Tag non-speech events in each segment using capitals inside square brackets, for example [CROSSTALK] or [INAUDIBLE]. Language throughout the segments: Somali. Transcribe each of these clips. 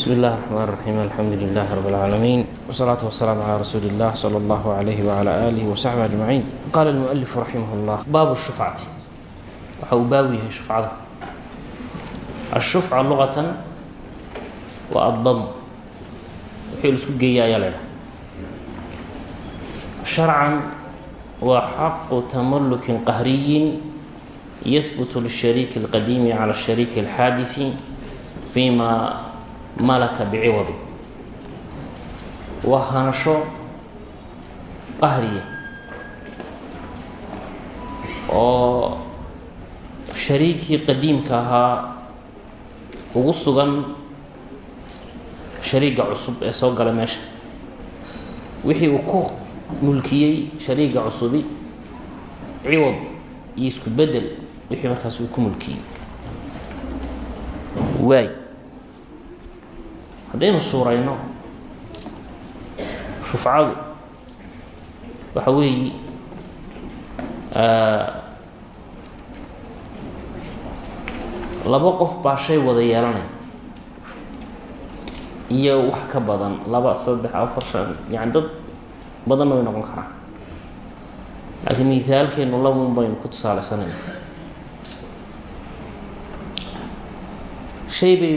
bsmi اllah الرحmn الرaxيim alxamdu lilah rb اlcaalamiin wالsalaaةu wasalaamu calى rasuuli اllah slى اllah عalyh wعlى alih وsaxbi aجmaciin qaala اlmuأlif raximah اllah baabu الshufcati waxa uu baabu yahay shufcada الshufca luqatan waa addam wixii laisku geeya ayaa la ydhaha sharcan waa xaqu tamalukin qahriyin yahbut lishariiki اlqadiimi calى الshariiki اlxaadiثi fima malaka biciwadi. Waa hanasho qahriya oo shariikii qadiimka ahaa ugu sugan shariiga cusub ee soo gala meesha. Wixii uu ku mulkiyey shariiga cusubi ciwad iyo isku bedel wixii markaas uu ku mulkiyey. Waay haddaynu suurayno shufcadu waxa weeyi laba qof baa shay wada yeelanaya iyo wax ka badan laba saddex afar shan yani dad badanna way noqon karaan. Laakiin mithaalkeenu labaun baynu ku tusaaleysanayna shay bay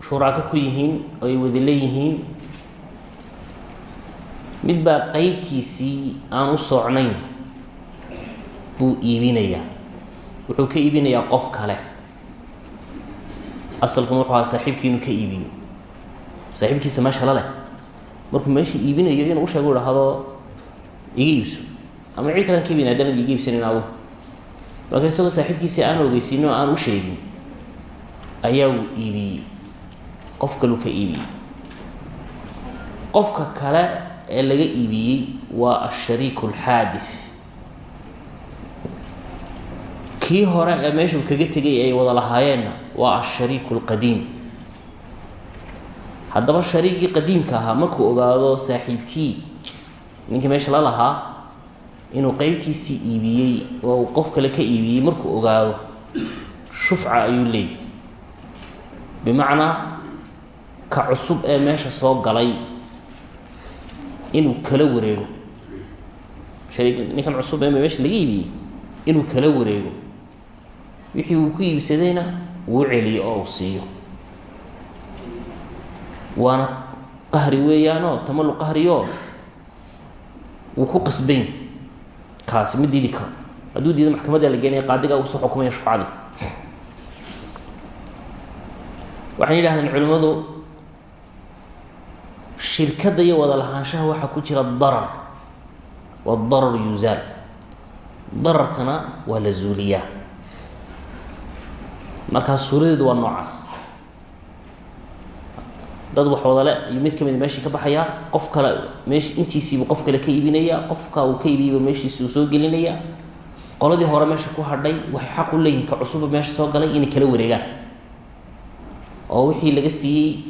shuraako ku yihiin oo ay wada leeyihiin mid baa qeybtiisii aan u socnayn buu iibinayaa wuxuu ka iibinayaa qof kale asalkan wuxuu ahaa saaxiibkii inuu ka iibiyo saaxiibkiisa meesha la leh markuu meesha iibinayo inuu usheego idhaahdo iga iibso ama cid kalan ka iibin haddana iga iibsanin adu marka isagoo saaxiibkiisii aan ogeysiinin oo aan u sheegin ayaa uu iibiyey qof kaluu ka iibiyey qofka kale ee laga iibiyey waa ashariiku alxaadif kii hore ee meeshuu kaga tegay ay wada lahaayeenna waa ashariiku alqadiim haddaba shariikii qadiimka ahaa markuu ogaado saaxiibkii ninkii meesha la lahaa inuu qeybtiisii iibiyey oo uu qof kale ka iibiyey markuu ogaado shufca ayuu leeyay. Bimacnaa ka cusub ee meesha soo galay inuu kala wareego. Ninkan cusub ee meesha laga iibiyey inuu kala wareego. Wixii uu ku iibsadayna uu celiyo oo uu siiyo. Waana qahri weeyaanoo tamalu qahrioo wuu ku qasbayn kaasi ma diidi karo. Hadduu diido maxkamadda la geenaya qaadiga uu soo xukumaya shufcadii waxay yidhahdeen culimmadu shirkadda iyo wada lahaanshaha waxaa ku jira darar. Waadarar yuzaal dararkana waa la zuuliyaa. Markaa suuradeedu waa noocaas. Dad wax wadale iyo mid ka mid meeshii ka baxayaa qof kale meesh intiisiibuu qof kale ka iibinayaa qofka uu ka iibiyeyba meeshiisi uu soo gelinayaa qoladii hore meesha ku hadhay waxay xaq u leeyihiin ka cusuba meesha soo galay inay kala wareegaan. Oo wixii laga siiyey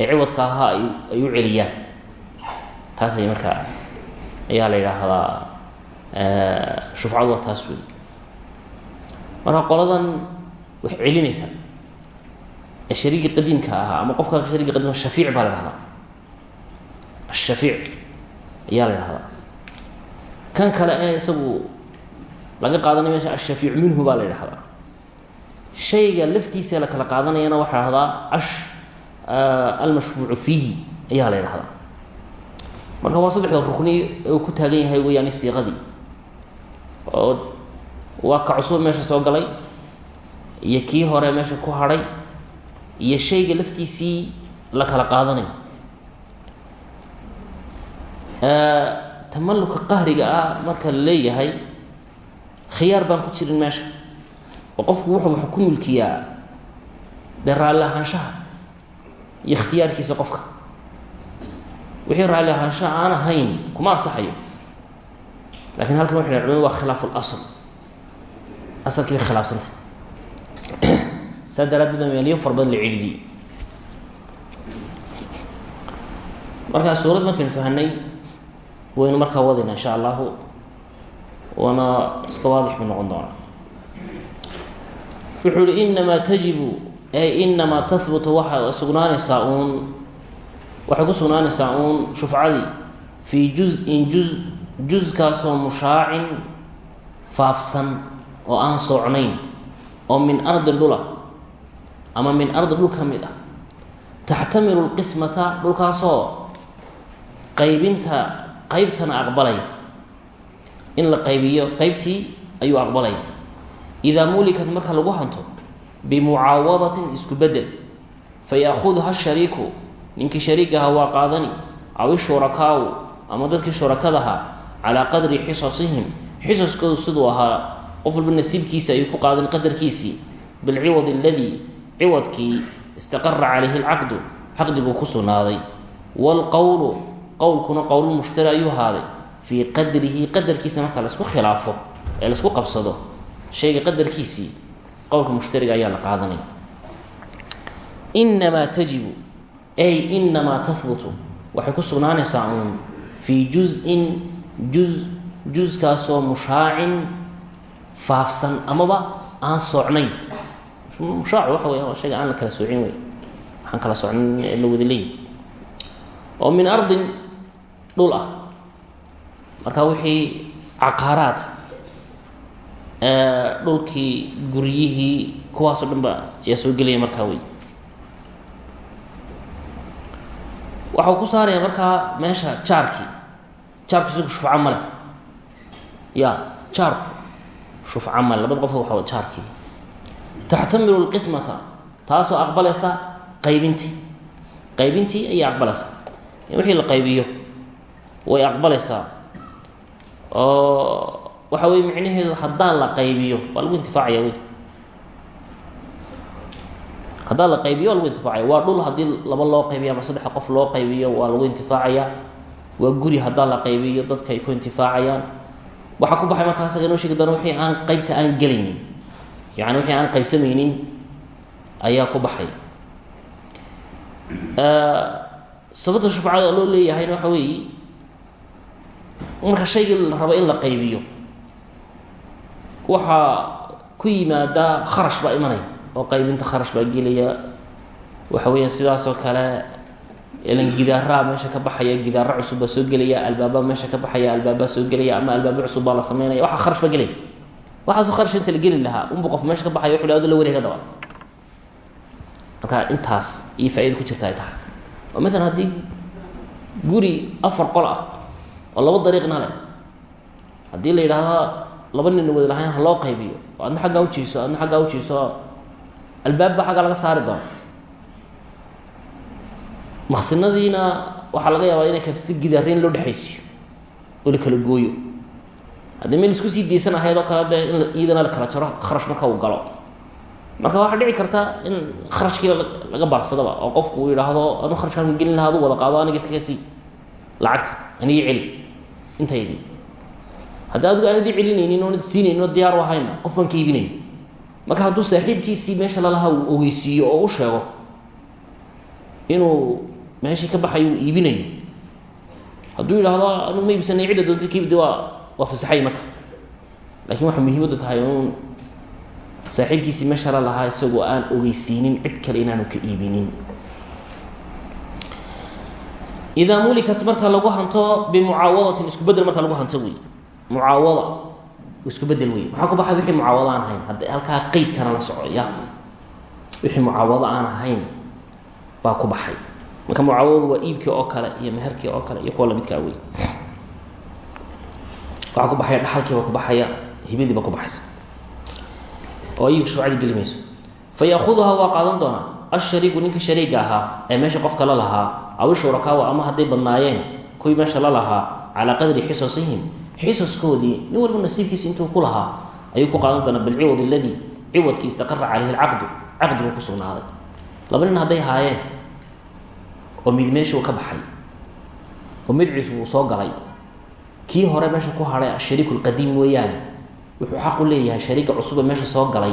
ee ciwadka ahaa ay u celiyaan. Taas markaa ayaa la yidhaahdaa shufcadu waa taas wey marka qoladan wax celinaysa ee shariigii qadiimka ahaa ama qofka shariigi qadiimka shafiic baa la dhahdaa ashafiic ayaa la dhahdaa kan kale ee isagu laga qaadanaya meesha ashafiic minhu baa la ydhahdaa shayga laftiisa la kala qaadanayana waxaa la hahdaa ash almashfuucu fiihi ayaa la ydhahdaa marka waa saddexda rukni uu ku taagan yahay weyaani siiqadii oo waa ka cusub meesha soo galay iyo kii hore meesha ku hadhay iyo shayga laftiisii la kala qaadanayo tamaluka qahriga ah marka la leeyahay khiyaar baan ku jirin meesha oo qofku wuxuu wax ku iyo ikhtiyaarkiisa qofka. Wixii raalli ahaanshaha aan ahayn kuma asaxayo laakiin halkan dhahen culimadu waa khilaafu lasl asalkii bay khilaafsantay. [CLEARS THROAT] Saa daraaddeed baa meelyo fara badan la celidiyey markaa suurad markaynu fahanay waynu markaa wadayna insha allahu waana iska waadix buu noqon doonaa. Wuxuu uhi inamaa tajibu ee inamaa tahbutu waxay sugnaanaysaa uun waxay ku sugnaanaysaa uun shufcadii. Fii juz-in juz juzkaasoo mushaacin faafsan oo aan soocnayn. Oo min ardi dhula ama min ardi dhul ka mid ah. Taxtamilu lqismata dhulkaasoo qaybinta qeybtana aqbalaya in la qaybiyo qeybtii ayuu aqbalaya idaa mulikat marka lagu hanto bimucaawadatin isku bedel. Fayaakuduha shariiku ninkii shariigaha waa qaadani aw ishurakaau ama dadkii shurakadaha calaa qadri xisasihim xisaskoodu siduu ahaa qof walba nasiibkiisa ayuu ku qaadan qadarkiisii bilciwad aladii ciwadkii istaqara calayhi lcaqdu caqdiguu ku sugnaaday. Waalqowlu qowlkuna qowlmushtari ayuu ahaaday fii qadrihi qadarkiisa marka la isku khilaafo ee la isku qabsado shayga qadarkiisii qowlka mushtariga ayaa la qaadanaya. Inamaa tajibu ay inamaa tahbutu waxay ku sugnaanaysaa uun fii juz-in juz juzkaasoo mushaacin faafsan amaba aan soocnayn. Mushaac waxa weya waa shayga aan la kala soocin wey waxaan kala soocnin la wada leeyi oo min ardin dhul ah. Marka wixii caqaaraad dhulkii guryihii kuwaasoo dhan ayaa soo gelaya markaa wey. Waxau ku saaraya markaa meesha jaarkii jaarku isagu shufca male ya jaarku shufca male labada qof waxa jaarkii taxtamilu lqismata taasoo aqbalaysa qaybintii. Qaybintii ayay aqbalaysaa wixii la qaybiyo way aqbalaysaa oo waxa weye micnaheedu haddaan la qaybiyo waa lagu intifaacaya wey haddaan la qaybiyo waa lagu intifaacaya waa dhul haddii laba loo qaybiyo ama saddexa qof loo qaybiyo waa lagu intifaacaya waa guri haddaan la qaybiyo dadka ay ku intifaacayaan. Waxaa ku baxay markaa isaga inoo sheegi doona wixii aan qaybta aan gelaynin. Yani wixii aan qaybsamaynin ayaa ku baxay. Sababta shufcada loo leeyahayna waxa weeye marka shaygii la rabo in la qaybiyo waxaa ku yimaada kharash baa imanaya oo qaybinta kharash baa gelaya. Waxa weeyaan sidaasoo kale ilan gidaaraa meesha ka baxaya gidaara cusub baa soo gelaya albaaba meesha ka baxaya albaabaa soo gelaya ama albaaba cusub baa la sameynaya. Waxa kharash baa gelaya waxaasoo kharash inta la geli lahaa. Unbu qof meesha ka baxaya wuxuu la wareega daba marka intaas iyo faa-ida ku jirta ay tahay. Oo maalan haddii guri afar qol ah oo laba dariiqna leh haddii la yidhaahdo laba nina wada lahayn ha loo qaybiyo. Oo adna xaggaa ujiiso adna xaggaa ujiiso albaab baa xaggaa laga saari doona maqsinadiina waxaa laga yaabaa inay karsito gidaarayn loo dhexaysiyo oo la kala gooyo. Haddii meel isku sii daysan ahayd oo kale dee in iyadana la kala jaro kharash marka uu galo. Marka waxaa dhici karta in kharashkii laga baarsadaba oo qofku uu yidhaahdo anu kharashkaan gelin laha adu wada qaado aniga iskaga sii. Lacagta anigi celi intaydii haddii adigu aanadii celinaynin oonad siinaynin oo diyaar u ahayna qof baan ka iibinaya marka hadduu saaxiibkiisii meesha lalaha uu ogeysiiyo oo u sheego inuu meeshii ka baxayo uu iibinayo hadduu yidhaahdo anu ma iibsanay cidda doonta kaibdi waa waa fasaxay marka. Lakin waxaa muhiimaddu tahay uun saaxiibkiisii meesha la lahaa isagoo aan ogeysiinin cid kale inaanu ka iibinin. Idaa mulikat marka lagu hanto bimucaawadatin isku bedel marka lagu hanto wey mucaawada isku bedel wey maxaa ku baxay wixii mucaawado aan ahayn. Hadda halkaa qeydkana la soco ya. Wixii mucaawado aan ahayn baa ku baxay. Marka mucaawadu waa iibkii oo kale iyo meherkii oo kale iyo kuwa lamidkaa wey waxaa ku baxaya dhaxalkii baa ku baxaya hibadii baa ku baxaysa. Oo iyagu shufcadii geli mayso. Waa qaadan doonaa. Ashariiku ninka shariiga ahaa ee meesha qofka la lahaa aw shurakaawa ama hadday badnaayeen kuwii meesha la lahaa calaa qadri xisasihim xisaskoodii nin walba nasiibkiisa intuu ku lahaa ayuu ku qaadan doonaa bilciwad aladii ciwadkii istaqara caleyhi lcaqdu caqdigu ku sugnaaday. Laba nin hadday haayeen oo mid meesha uu ka baxay oo midciisu uu soo galay. Kii hore meesha ku hadhay ashariiku lqadiim weeyaane wuxuu xaq u leeyahay shariiga cusube meesha soo galay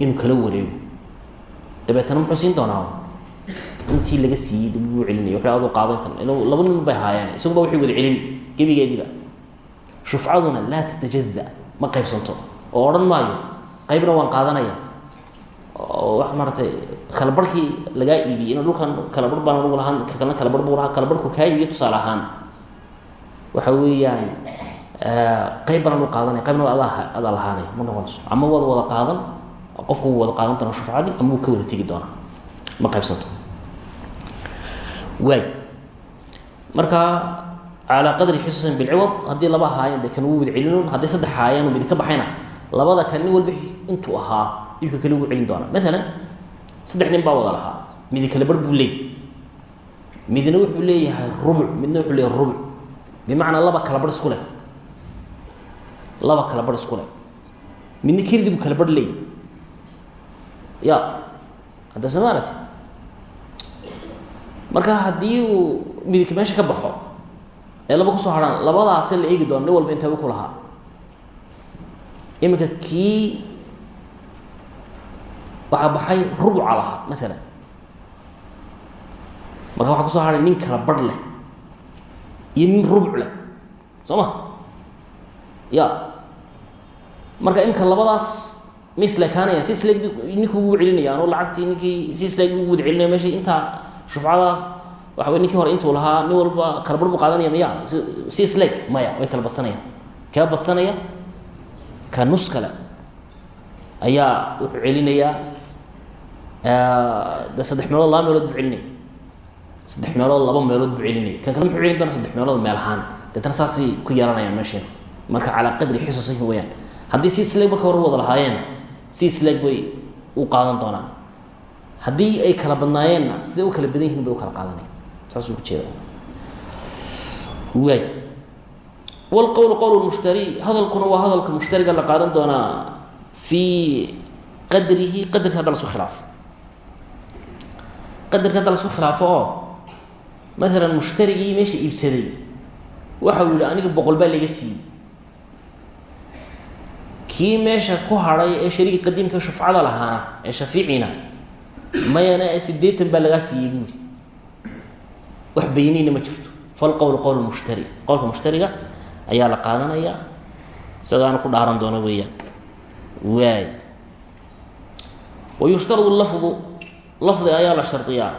inuu kala wareego. Dabeetana muxuu siin doonaa? Intii laga siiyey dib buu celinaya wuxuu adu qaadantan laba nin bay haayeen isaguba waxay wada celini gebigeediiba shufcaduna laa tatajaza ma qaybsanto oo odhan maayo qaybna waan qaadanaya oo wax maaratay kala barhkii lagaa iibiyey in dhulkan kala bar baan anugu lahaan ka kalena kala bar buu lahaa kala barhku kaa iibiye tusaale ahaan waxa weeyaan qayb baan anu qaadanay qaybna adaa adaa lahaanay ma noqonayso ama wada wada qaadan qofku wada qaadan shufcadii ama wuu ka wada tegi doonaa ma qaybsanto waay marka calaa qadri xusuusin bilciwad haddii laba ahaayeen dee kan wada celinoon haddii saddex ahaayeen oo midi ka baxayna labada kan nin walba intuu ahaa iyuu ka kale ugu celin doonaa. Maalan saddex nin baa wada lahaa. Midi kale bar buu leeyay midna wuxuu leeyahay rubuc midna wuxuu leeyahay rubuc. Bimacnaa laba kala bar isku leh. Laba kala bar isku leh. Midna kelidii buu kala bar leeyay ya hadda soo maarati marka haddii uu midig meesha ka baxo ee laba ku soo harhaan labadaase la eegi doono nin walba intaba ku lahaa? Iminka kii waxaa baxay rubuca lahaa maalan marka waxaa ku soo haray nin kala barh leh iyo nin rubuc leh soo ma? Ya. Marka iminka labadaas ma isleekaanayaan si isleeg ninki ugu celinayaan oo lacagtii ninkii si isleeg ugu wada celinaya meshi intaa shufcadaas waxa wey ninkii hore intuu lahaa nin walba kala bar buu qaadanaya maya si isleeg maya way kala badsanayaan kaa badsanaya ka nus kale ayaa wuxuu celinayaa de saddex meelood laba meelood buu celinaya. Saddex meelood laba meelood buu celinaya. Kan kale muxuu celin doona saddex meelood meel ahaan. Deetana saasay ku yeelanayaan meesheena. Marka calaa qadri xisusihi weyaan haddii si isleeg marka hore wada lahaayeen si isleeg bay u qaadan doonaan. Haddii ay kala badnaayeenna siday u kala badan yihiin bay u kala qaadanayan saasuu ku jeeda waay wlqowl qowl mushtari hadalkuna waa hadalka mushtariga la qaadan doonaa fii qadrihi qadarka hadda lasku khilaafo qadarka hadda lasku khilaafo oo maalan mushtarigii meesha iibsaday waxa uu yihi aniga boqol baa laga siiyey kii meesha ku hadhay ee shariigi qadiimka shufcada lahaana ee shafiicina mayana sideetan baa lagaa siiyey buuri wax baynayna ma jirto. Falqowl qowl mushtari. Qowlka mushtariga ayaa la qaadanaya. Isagaana ku dhaaran doona weeyaan. Waay. Wayushtaradu lafdu lafdi ayaa la shardiyaa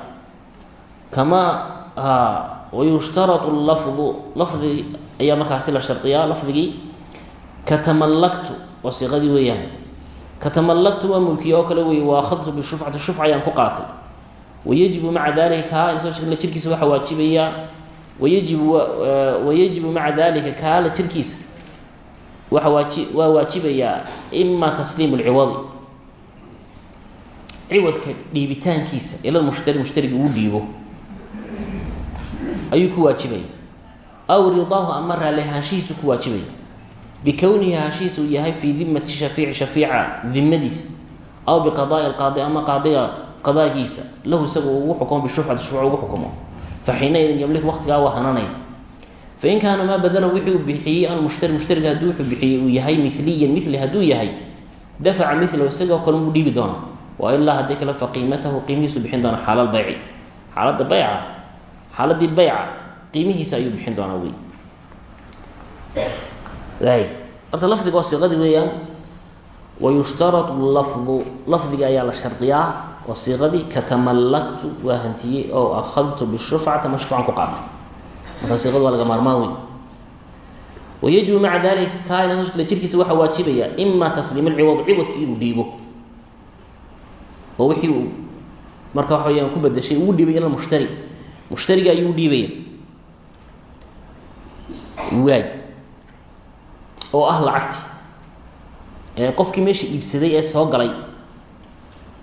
kamaa ha wayushtaradu lafdu lafdi ayaa markaasi la shardiyaa lafdigii katamallaktu waa siiqadii weeyaan. Katamallaktu waa mulkiye oo kale wey waakhadtu bishufcati shufca ayaan ku qaatay wayajibu maca dalika ina soo jirkiisa waxaa waajibayaa wayajibu wayajibu maca dalika kaala jirkiisa waa waaji waa waajibayaa ima tasliimu lciwadi ciwadka dhiibitaankiisa ila mushtari mushtariga uu dhiibo ayuu ku waajibaya aw ridaahu ama raalli ahaanshihiisu ku waajibaya bikownihi ahaanshihiisa uu yahay fii dimati shaiici shaiica dimadiisa aw biqadaai qaadi ama qaadiga qadaagiisa lahu isaga ugu xukumo bishufcati shufca ugu xukumo. Faxiinaidin yamlik waqtigaa waa hananaya fain kaana maa badalahu wixii uu bixiyey almushtari mushtariga hadduu wuxuu bixiyey uu yahay miliyan mili hadduu yahay dafaca milahu isagoo kale buu dhiibi doonaa wa ilaa haddii kale fa qiimatahu qiimihiisu bixin doona xaala bayci. Xaaladda bayca xaaladii bayca qiimihiisa ayuu bixin doonaa wey horta lafdiga waa siiqadii weeyaan wayushtaradu lafdu lafdiga ayaa la shardiyaa waa siiqadii katamallaktu waa hantiyey oo akhadtu bishufcati ama shufcan ku qaatay. Marka siiqadu waa laga maarmaan wey wayajibu maca dalika kaale jirkiisa waxaa waajibaya ima tasliim lciwad ciwadki inuu dhiibo. Oo wixii uu marka waxa weyaan ku bedeshay ugu dhiibay ila mushtari. Mushtariga ayuu dhiibaya. Waay. Oo ah lacagti. Qofkii meesha iibsaday ee soo galay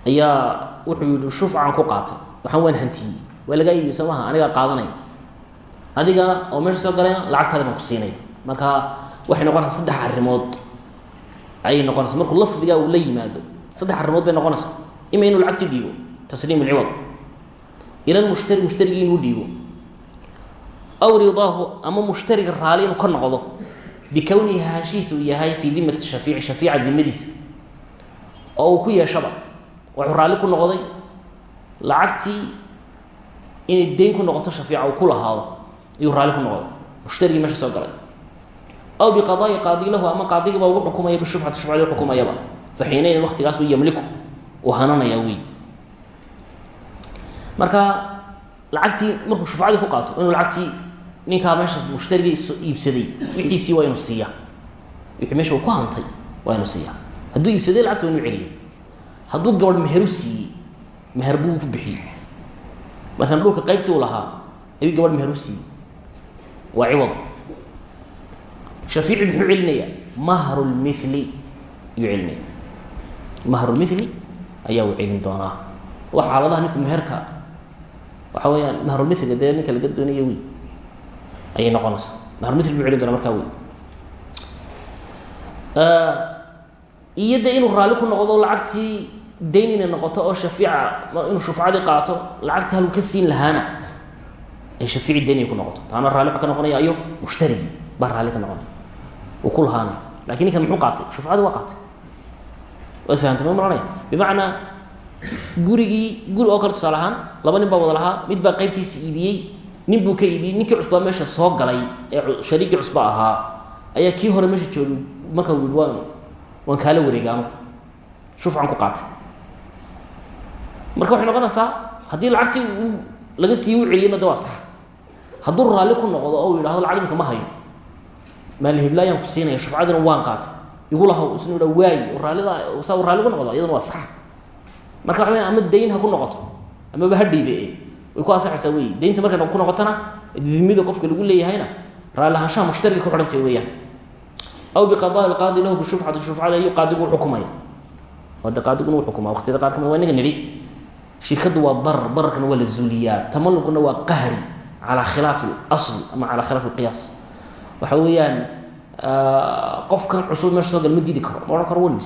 ayaa wuxuu yihi shufcan ku qaatay waxaan waan hantiyey. Waa lagaa iibiy soo maha qaadanaya adigana oo meesha soo galayna lacagtaadi baan ku siinaya marka waxay noqonaysaa saddex arrimood. Ayay noqonaysa markuu lafdigaa uu la yimaado saddex arrimood bay noqonaysaa. Ima inuu lacagti dhiibo tasliim lciwad ila lmushtari mushtarigii inuu dhiibo. Aw ridaahu ama mushtariga raali inuu ka noqdo bikownihi haashiisa uu yahay fii dimati shaiici shaiica dimadiisa oo uu ku yeeshaba wuxuu raalli ku noqday. Lacagtii inay dayn ku noqoto shaiica uu ku lahaado ayuu raalli ku noqday. Mushtarigii meesha soo galay. Aw biqadaai qaadi lahu ama qaadigiiba ugu xukumaya bishufcati shufcadi xukumayaba fa xiinaydin waktigaas uu yamliku uu hananayaa wey marka lacagtii markuu shufcadii ku qaato inuu lacagtii ninkaa meesha mushtarigii iibsaday wixiisii waa inuu siiya wixii meesha uu ku hantay waa inuu siiya hadduu iibsaday lacagta waa inuu celiya hadduu gabadh meheru siiyey meher buu ku bixiyey. Maalan dhulka qaybtii uu lahaa ayuu gabadh meheru siiyey waa ciwad. Shaiici muxuu celinayaa mahru lmili ayuu celinaya. Mahru lmili ayaa uu celin doonaa. Waa xaaladaha ninku meherka waxa weeyaan mahrulmiliga dee ninka laga doonaya wey ayay noqonaysaa. Mahrulmil buu celin doonaa markaa wey iyo de inuu raalli ku noqdo lacagtii dayn inay noqoto oo shaiica inuu shufcadii qaato lacagtii halku ka siin lahaana ay shaiici dayn ay ku noqoto. Taana raalli ka noqonaya ayo mushtarigii baa raalli ka noqonaya. Uu ku lahaanaya laakiin ninkan muxuu qaatay? Shufcadii waa qaatay. Waad fahamtay ma maranaya bimacnaa gurigii guri oo kale tusaale ahaan laba nin baa wada lahaa mid baa qaybtiisa iibiyey nin buu ka iibiyey ninkii cusbaa meesha soo galay ee shariigii cusba ahaa ayaa kii hore meesha joogay marka ui waan waan kaala wareegaano. Shufcan ku qaatay marka waxay noqonaysaa haddii lacagtii laga siiye u waa sax. Hadduu raalli ku noqdo oo uu yidhahdo lacag imika ma hayo. Maalhiblaayan ku siinaya shufcadina waan qaatay. Igu lahaw isnu ha waayi raallida saa u raalli ku noqdo iyadana waa sax. Marka weya ama dayn ha ku noqoto amaba ha dhiibe way ku asaxaysaa wey daynta markay ku noqotona dimida qofka lagu leeyahayna raallahaanshaha mushtariga ku xidhantay weeyaan. Aw biqadaai qaadi lahu bishufcati shufcada ayuu qaadigu u xukumaya. Oo de qaadiguna u xukuma waqtiyada qaar ka mid waa inaga nidhi shirkaddu waa darar dararkana waa la zuuliyaa. Tamaluguna waa qahri calaa khilaafi اlasl ama calaa khilaafi اlqiyaas waxa weeyaan qofkan cusub meesha soo gal ma diidi karo ma odhan karo wan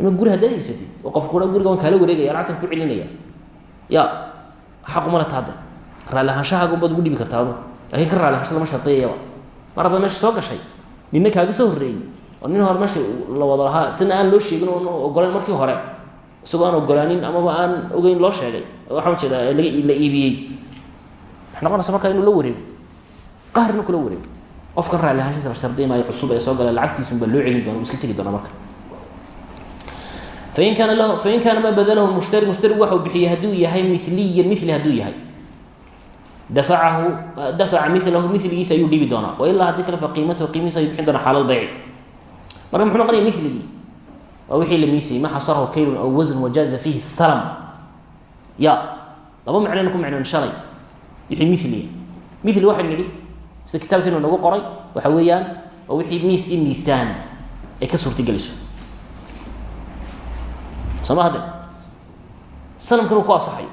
ima guri haddaad iibsatid oo qofka kua guriga waan kaala wareegaya lacagtan ku celinaya. Ya xaquma le taade raalli ahaanshahaaga baad ugu dhibi kartaa adu laakiin ka raalli lama shartiyayaba mar haddaad meesha soo gashay nina kaaga soo horreeyey oo nin hore meesha la wada lahaa sina aan loo sheegin oon ogolayn markii hore isagoo aan ogolaanin amaba aan ogeyn loo sheegay. Waxaan la iibiyey. Noqonaysa markaa inuu la wareego qahrina kula wareego qofkan raalli ahaanshiisa la shardiy maayo cusub ee soo gala lacagtiisun loo celin doona iska tegi doona marka. Fain kaana lahu fain kaana maa badalahu mushtari mushtarigu waxau bixiyey hadduu yahay miliyan mili hadduu yahay. Dafacahu dafaca milahu miligiisa ayuu dhibi doonaa. Wailaa haddii kale fa qiimatahu qiimihiisa ayuu bixin doonaa xaala lbeyci marka muxuu noqonaya miligii waa wixii la miisayey ma xasarahu kaylun aw wasn wajaaza fiihi salam. Ya laba macnayna ku macnoon shalay. Wixii miliya mili waxaynu nidhi sida kitaabkeenu nagu qoray waxa weeyaan waa wixii miis iyo miisaan ay ka suurtagelayso sooma hadde sanamkana ku asaxayo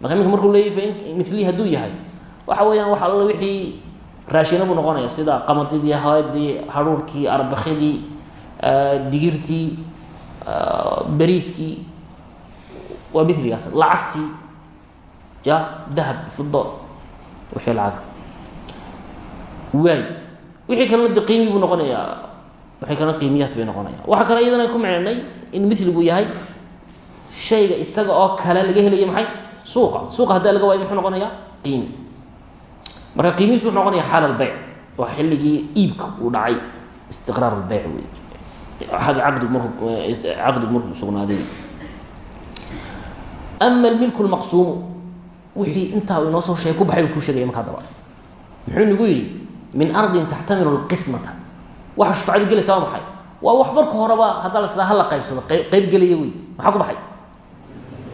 marka iminka markuu leeyay fain mili hadduu yahay waxa weeyaan wax alla wixii raashina buu noqonaya sida qamadidii haadii haruurkii arbakidii digirtii beriiskii waa miligaas lacagtii ya dahab fido wixii lacag. Waay wixii kalena de qiimi buu noqonayaa wixii kalena qiimiyaat bay noqonaya. Waxaa kale iyadana ku micnay in miligu yahay shayga isaga oo kale laga helayo maxay? Suuqa. Suuqa haddaa laga waayo muxuu noqonayaa? Qiimi. Marka qiimihiis wuxuu noqonaya xaal albeyc waa xilligii iibka uu dhacay istiqraar albeyc wey caqdi markuu sugnaaday ama almilku lmaqsuumu wixii intaa inoo soo sheegay ku baxay buu kuu sheegaya marka haddaba muxuu nagu yidhi min ardin taxtamilu lqismata waxa shufcadii gelaysa waa maxay waa wax marka horeba haddaa la israa hala qaybsado qayb gelaya wey maxaa ku baxay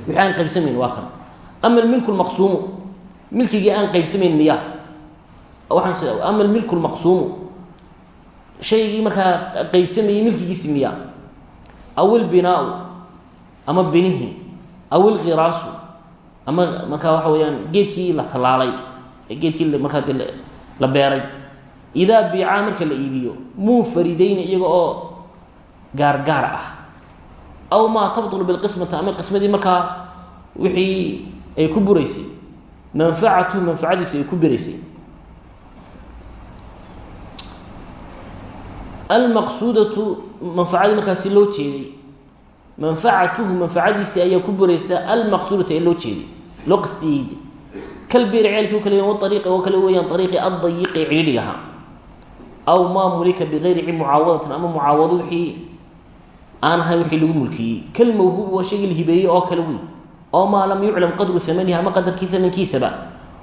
wixii aan qaybsamayn waa kan ama almilku lmaqsuumu milkigii aan qaybsamayn miya waxaan ama almilku lmaqsuumu shaygii markaa qaybsamayey milkigiisi miya aw ilbinaau ama binihii aw ilkhiraasu ama markaa waxa weeyaan geedkii la tallaalay geedkii markaa de la beeray. Idaa biicaa marka la iibiyo munfaridayni iyaga oo gaargaar ah. Aw maa tabtulu bilqismati ama qismadii markaa wixii ay ku buraysay. Manfacatuhu manfacadiisi ay ku beraysay almaqsuudatu manfacadii markaasi loo jeeday. Manfacatuhu manfacadiisi ayaa ku buraysa almaqsuudata ee loo jeeday loo qastiyeyda kalbeeri ceelkii o kale ariiqi oo kale weeyaan ariiqi addayiqi cidhiidhigaha aw maa mulika bigayri mucaawadatin ama mucaawado wixii aan ahayn wixii lagu mulkiyey. Kal mawhuubi waa shaygii la hibeeyey oo kale wey oo maa lam yuclam qadru amanihi ama qadarkii amankiisaba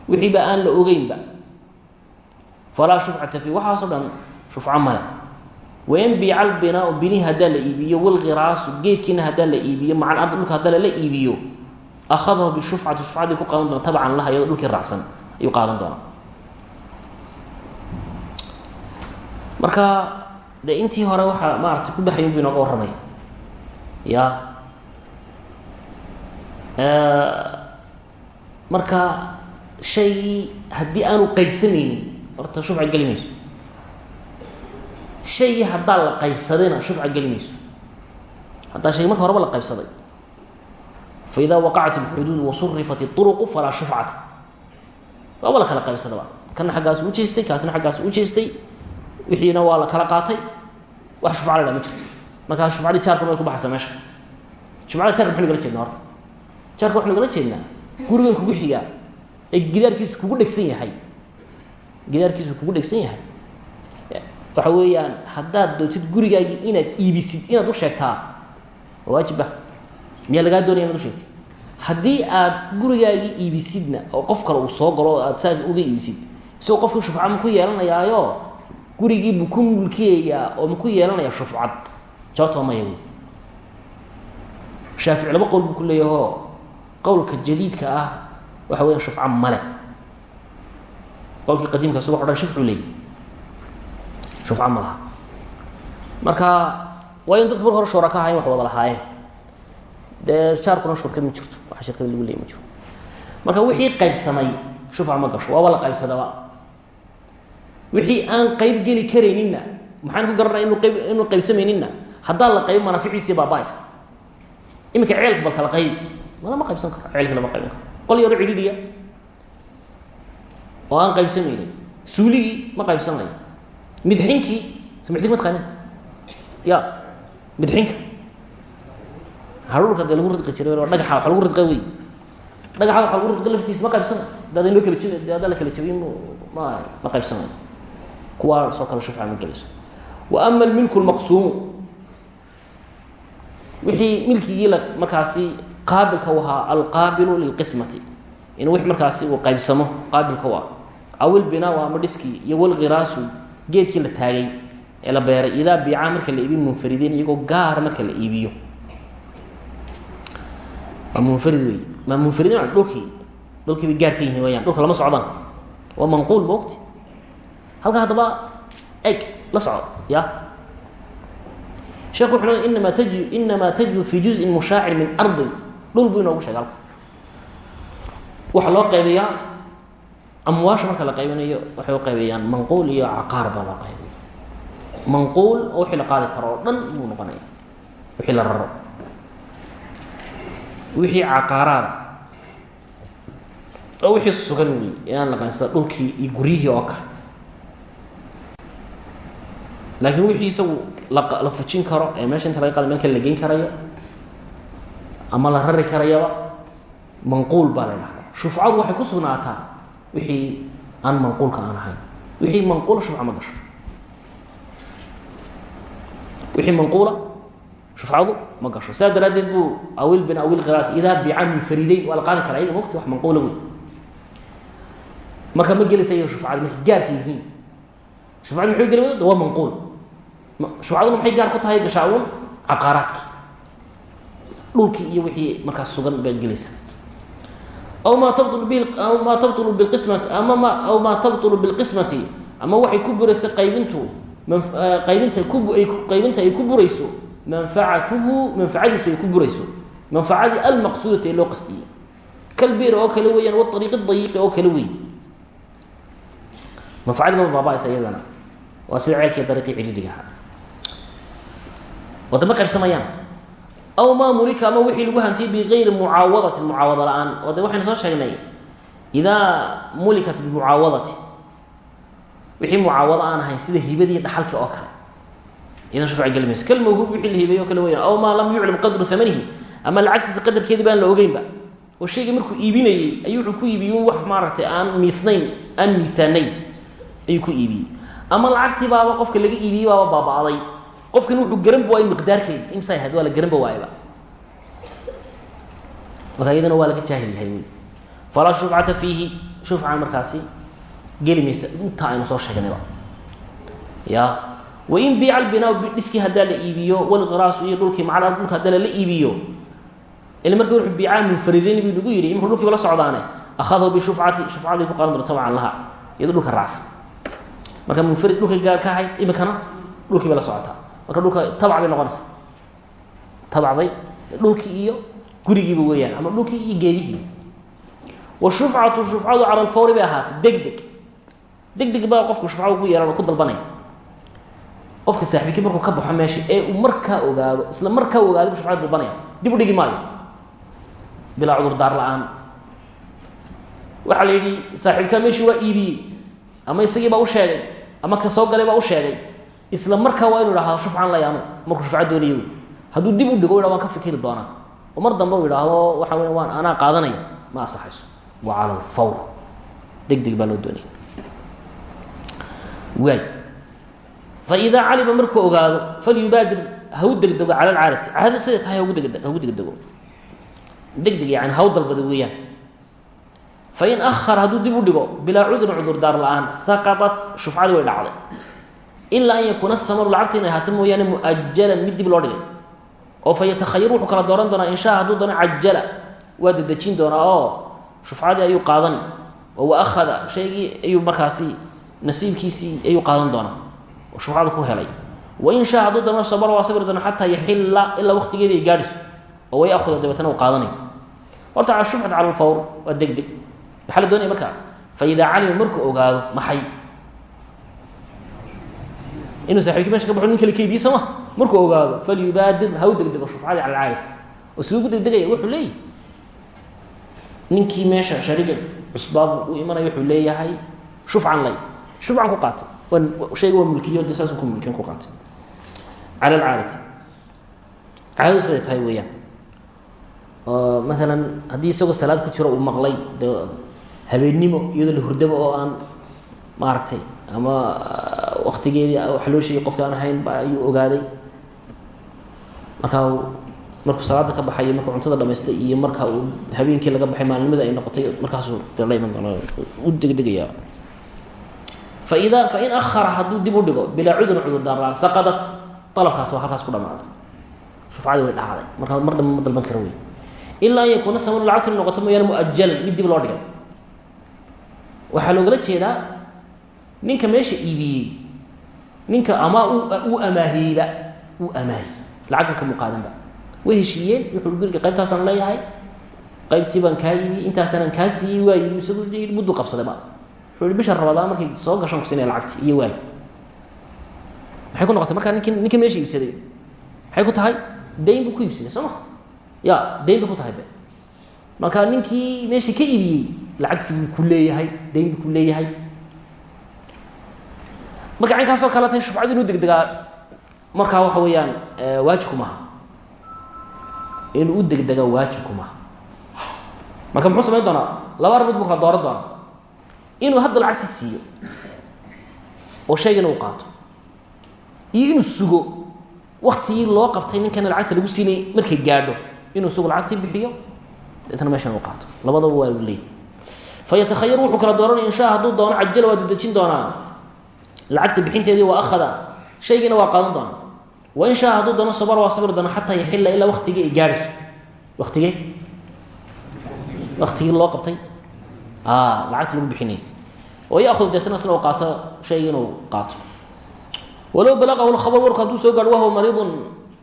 wixiiba aan la ogeynba. Falaa shufcata wain biica albinaau binihi haddaa la iibiyo walqiraasu geedkiina haddaa la iibiyo maca alardi dhulka haddaa lala iibiyo akhadahu bishufcati shufcadii ku qaadan doona tabcan laha iyadoo dhulkii raacsan ayuu qaadan doonaa. Marka de intii hore waxaa maarata ku baxay bu inooga warramay. Ya. Marka shaygii haddii aanu qaybsamaynin horta shufca geli shaygii haddaa la qaybsadayna shufca geli mayso haddaa shay marka horeba la qaybsaday fa idaa waqacat اlxuduud wasurifat اطuruqu falaa shufcata waaba la kala qaybsadaba kana xaggaasu ujeestay kaasna xaggaasu ujeestay wixiina waa la kala qaatay wax shufca la dha ma jirto markaa shufcadii jaarkuna way ku baxaysaa meesha shufcada jaarka maxu nagala jeednaa horta jaarka waxu nagala jeednaa gurigan kugu xigaa ee gidaarkiisu kugu dhegsan yahay gidaarkiisu kugu dhegsan yahay waxa weeyaan haddaad dootid gurigaagii inaad iibisid inaad u sheegtaa waa waajibba miyaa lagaa doonaya inaad u sheegtid? Haddii aad gurigaagii iibisidna oo qof kale uu soo galo aad saa uga iibisid isagoo qofkii shufca maku yeelanayaayo? Gurigii buu ku mulkiyayaa oo maku yeelanaya shufcad jawaabta waa maya wey shaafici laba qowl buu ku leeyahoo qowlka jadiidka ah waxa weya shufca male qowlkii qadiimka suba o dhan shufcu leey shufca ma laha marka waa in dadku marka hore shura ka ahayn wax wada lahaayeen dee jaarkuna shurkad ma jirto wax shirkada lagu leey ma jiro marka wixii qaybsamay shufca ma gasho waaba qaybsadaba wixii aan qayb geli karayninna maxaan ku garanaya inu qayb inuu qaybsamayninna haddaan la qayb manaaficiisii baaba-aysa iminka ceelka bal kala qaybi ma qaybsan karo ceelka lama qaybin karo qol yaro cidhidhiya oo aan qaybsamaynin suuligii ma qaybsanayo midxinkii midxink ma taqaanin ya midxinka haruurka dee lagu ridqi jiray waa dhagaxa lagu ridqa wey dhagaxa waxa lagu ridqa laftiisa ma qaybsanayo daada loo kala jabi haddaa la kala jabiy ma ma qaybsanayo kuwaasoo kale shufca ma gelayso wa ama almilku lmaqsuumu wixii milkigii la markaasi qaabilka u ahaa alqaabilu lilqismati in wix markaasi uu qaybsamo qaabilka u ah aw ilbinaaw ama dhiskii iyo walkhiraasu geedkii la taagay ee la beeray idaa biicaa marka la iibiyo munfaridiin iyagoo gaara marka la iibiyo. Waa munfarid wey maa munfaridiin waa dhulkii dhulkii bay gaar ka yihiin wayaan dhulka lama socdaan. Waa manquul ma ogti. Halka haddaba eg la soco ya. Sheekhu wuxuu le inamaa taj inamaa tajbu fi juzin mushaacir min ardin. Dhul buu inoogu sheegay halka waxaa loo qaybiyaa amwaasha marka la qaybinayo waxay u qaybayaan manquul iyo caqaar baa loo qaybaya manquul oo wixii la qaadi karo oo dhan buu noqonaya wixii la raro. Wixii caqaaraada oo wixii sugan wey ee aan la qansada dhulkii iyo guryihii oo kale. Laakiin wixii isagu la la fujin karo ee meesha inta laga qaada meel kale la geyn karayo ama la rari karayaba manquul baa la dhahdaa shufcadu waxay ku sugnaataa wixii aan manquulka aan ahayn. Wixii manquula shufca ma gasho. Wixii manquula shufcadu ma gasho. Saa daraaddeed buu awil bin awil khiraas idaa biica munfarideyn waa la qaadi karaa ayaga mogta wax manquula wey marka ma gelaysa iyaga shufcada markay gaarka yihiin. Shufcadu maxay geli wada waa manquul. Shufcaduna maxay gaar ku tahay gashaa uun caqaaraadkii. Dhulkii iyo wixii markaas sugan baad gelaysaa aw maa tabulu biqismati ama ma aw maa tabtulu bilqismati ama waxay ku buraysa qaybintu qaybinta qaybinta ay ku burayso manfacatuhu manfacadiisu ay ku burayso manfacadii almaqsuudati ee loo qastiyey kalbiir oo kale weeyaan waariiqi dayiqi oo kale wey manfacadii maba baaba-aysa iyadana waa sida ceelkii dariiqii cidhidhigaha wadama qaybsamayaan aw maa mulika ama wixii lagu hantiyey bigayri mucaawadatin mucaawada la'aan. Oo waxaynu soo sheegnay idaa mulikat bimucaawadatin wixii mucaawado aan ahayn sida hibadii dhaxalkii oo kale. Idan shufca geli mayso. Wixii la hibeeye o kale weyaan aw maa lam yuclam qadru amanihi ama lacagtiisa qadarkeedii baan la ogeynba. Oo shaygii markuu iibinayey ayuu wuxuu ku iibiyey wax maaragtay aan miisnayn aan miisaanayn ayuu ku iibiyey. Ama lacagtii baaba qofka laga iibiyey baaba baaba-day qofkan wuxuu garanba waay miqdaarkeedi imsay ahayd waa la garanba waayaba. Marka iyadana waa laga jaahil yahay wy falaa shufcata fiihi shufca markaasi geli maysa inta aynu soo sheegnayba ya wain biica albinaa dhiskii haddaa la iibiyo walqiraasu iyo dhulkii macala dhulka haddaa lala iibiyo ila marka wuxuu biicaa munfaridayn buu nagu yidhi imika dhulkiiba la socdaane? Akhadahu bishufcati shufcadii ku qaadan doona tabcan laha iyado dhulka raacsan. Marka munfarid dhulka gaar ka ahayd imikana dhulkii bay la socotaa marka dhulka tabac bay noqonaysaa tabac bay dhulkii iyo gurigiiba weeyaan ama dhulkii iyo geedihii. Washufcatu shufcadu cala alfawri bay ahaatay deg deg deg deg baa qofku shufca ku yeelan oo ku dalbanaya. Qofka saaxiibkii markuu ka baxo meesha ee uu markaa ogaado isla markaa ogaado bu shufcada dalbanaya dib u dhigi maayo. Bilaa cudurdaar la'aan. Waxaa la yidhi saaxiibkaa meeshii waa iibiyey ama isagii baa u sheegay ama ka soo galay baa u sheegay isla markaa waa inu idhahdo shufcan layaanu markuu shufca doonaya wey hadduu dib u dhigo u waan ka fikiri doonaa. Oo mar dambe u idhaahdo waxa weya waan anaa qaadanaya. Ma asaxayso waa cala alfawr. Deg deg baa loo doonaya waay. Faidaa calima markuu ogaado falyubaadir ha u degdego cala alcaadati caadadu siday tahay hagu deg hagu degdego. Deg deg yani haw dalbada weeyaan. Fain ahar hadduu dib u dhigo bilaa cudurin cudurdaar la'aan saqaطat shufcadii way dhacday ilaa an yakuuna samaru lacagta inay ahaato mooyaane muajalan mid dib loo oo fa yatakhayar wuxuu kala dooran doonaa in shaa hadduu doono cajala waa dedejin doonaa oo shufcadii ayuu qaadani wa akhada shaygii ayuu markaasi nasiibkiisii ayuu qaadan doonaa oo shufcada ku helay wain shaa hadduu doono sabr waa sabri doona xataa yaxila ilaa waqtigeeda gaadhiso oo way ahuda dabeetana u qaadanayo horta cala shufcat cala alfawr waa deg deg maxaa la markaa fa idaa calima markuu ogaado maxay inuu saaxibkii meesha ka baxo nin kale ka iibiye soo ma? Markuu ogaado falyubaadir ha u degdego shufcadii cala alcaadati oo siduu ugu degdegaya wuxuu leeyahy ninkii meesha shariiga cusbaabu u imanaya wuxuu leeyahay shufcan lay. Shufcan ku qaatay shayga waa mulkiyo de saasuu ku mulkiyon ku qaatay cala alcaadati caadadu siday tahay weeyaan. Oo maalan haddii isagoo salaad ku jiro uu maqlay de habeennimo iyadoo la hurdaba oo aan maaragtay ama waktigeedii wax loo sheegay qofka aan ahayn ba ayuu ogaaday. Markaa markuu salaada ka baxay markuu cuntada dhamaystay iyo marka uu habeenkii laga baxay maalinimada ay noqotay markaasuu degdegaya faida fain ahara hadduu dib u dhigo bilaa cudurin cudurdaar la saqadat alabkaas waa halkaas ku dhamaaday shufcadii way dhacday. Markaa mar dambe ma dalban karo wey ilaa an yakuuna samanu lacagtu ina noqoto mooyaane muajalan mid dib loo dhigay waxaa loogala jeedaa ninka meesha iibiyey ninka ama uu amaahiyeyba uu amaahi. Lacag ka muqaadanba. Way heshiiyeen wuxuu guriga qaybtaasaan leeyahay qaybtii baan kaa iibiyey intaasanaan kaa siiyey waa isagu muddu qabsadayba wuxuu ihi bisha rabadaan markay soo gashaan ku siinaya lacagti iyo waay maxay ku noqotay? Markaa ninki ninka meesha iibsaday. Maxay ku tahay? Dayn buu ku iibsaday soo ma? Ya dayn bay ku tahay de marka ninkii meesha ka iibiyey lacagtii buu ku leeyahay dayn buu ku leeyahay marka caynkaasoo kale tahay shufcadu inuu degdegaa markaa waxa weeyaan waajibku maaha inuu u degdegaa waajibku maaha marka muxuu samayn doonaa? Laba arrimood buu kala dooran doonaa. Inuu hadda lacagtii siiyo oo shaygana uu qaato iyo inuu sugo waktigii loo qabtay ninkana lacagta lagu siinayay markay gaadho inuu sugo lacagtii bixiyo deetna meeshan uu qaato. Labadaba waa lu leeyay fa yatakhayar wuxuu kala dooranaya insha hadduu doono cajala waa dedejin doonaa lacagta bixinteedii waa akhada shaygiina waa qaadan doonaa wa in shaa hadduu doono sabar waa sabri doona xataa yaxila ilaa waktigii ay gaadhayso waktigee waktigii loo qabtay? Lacagta lagu bixinaya oo yahudu deetna isna qaato shayga inuu qaato. Walow balaqahu lkhabar warku hadduu soo gaadho wahwa mariidun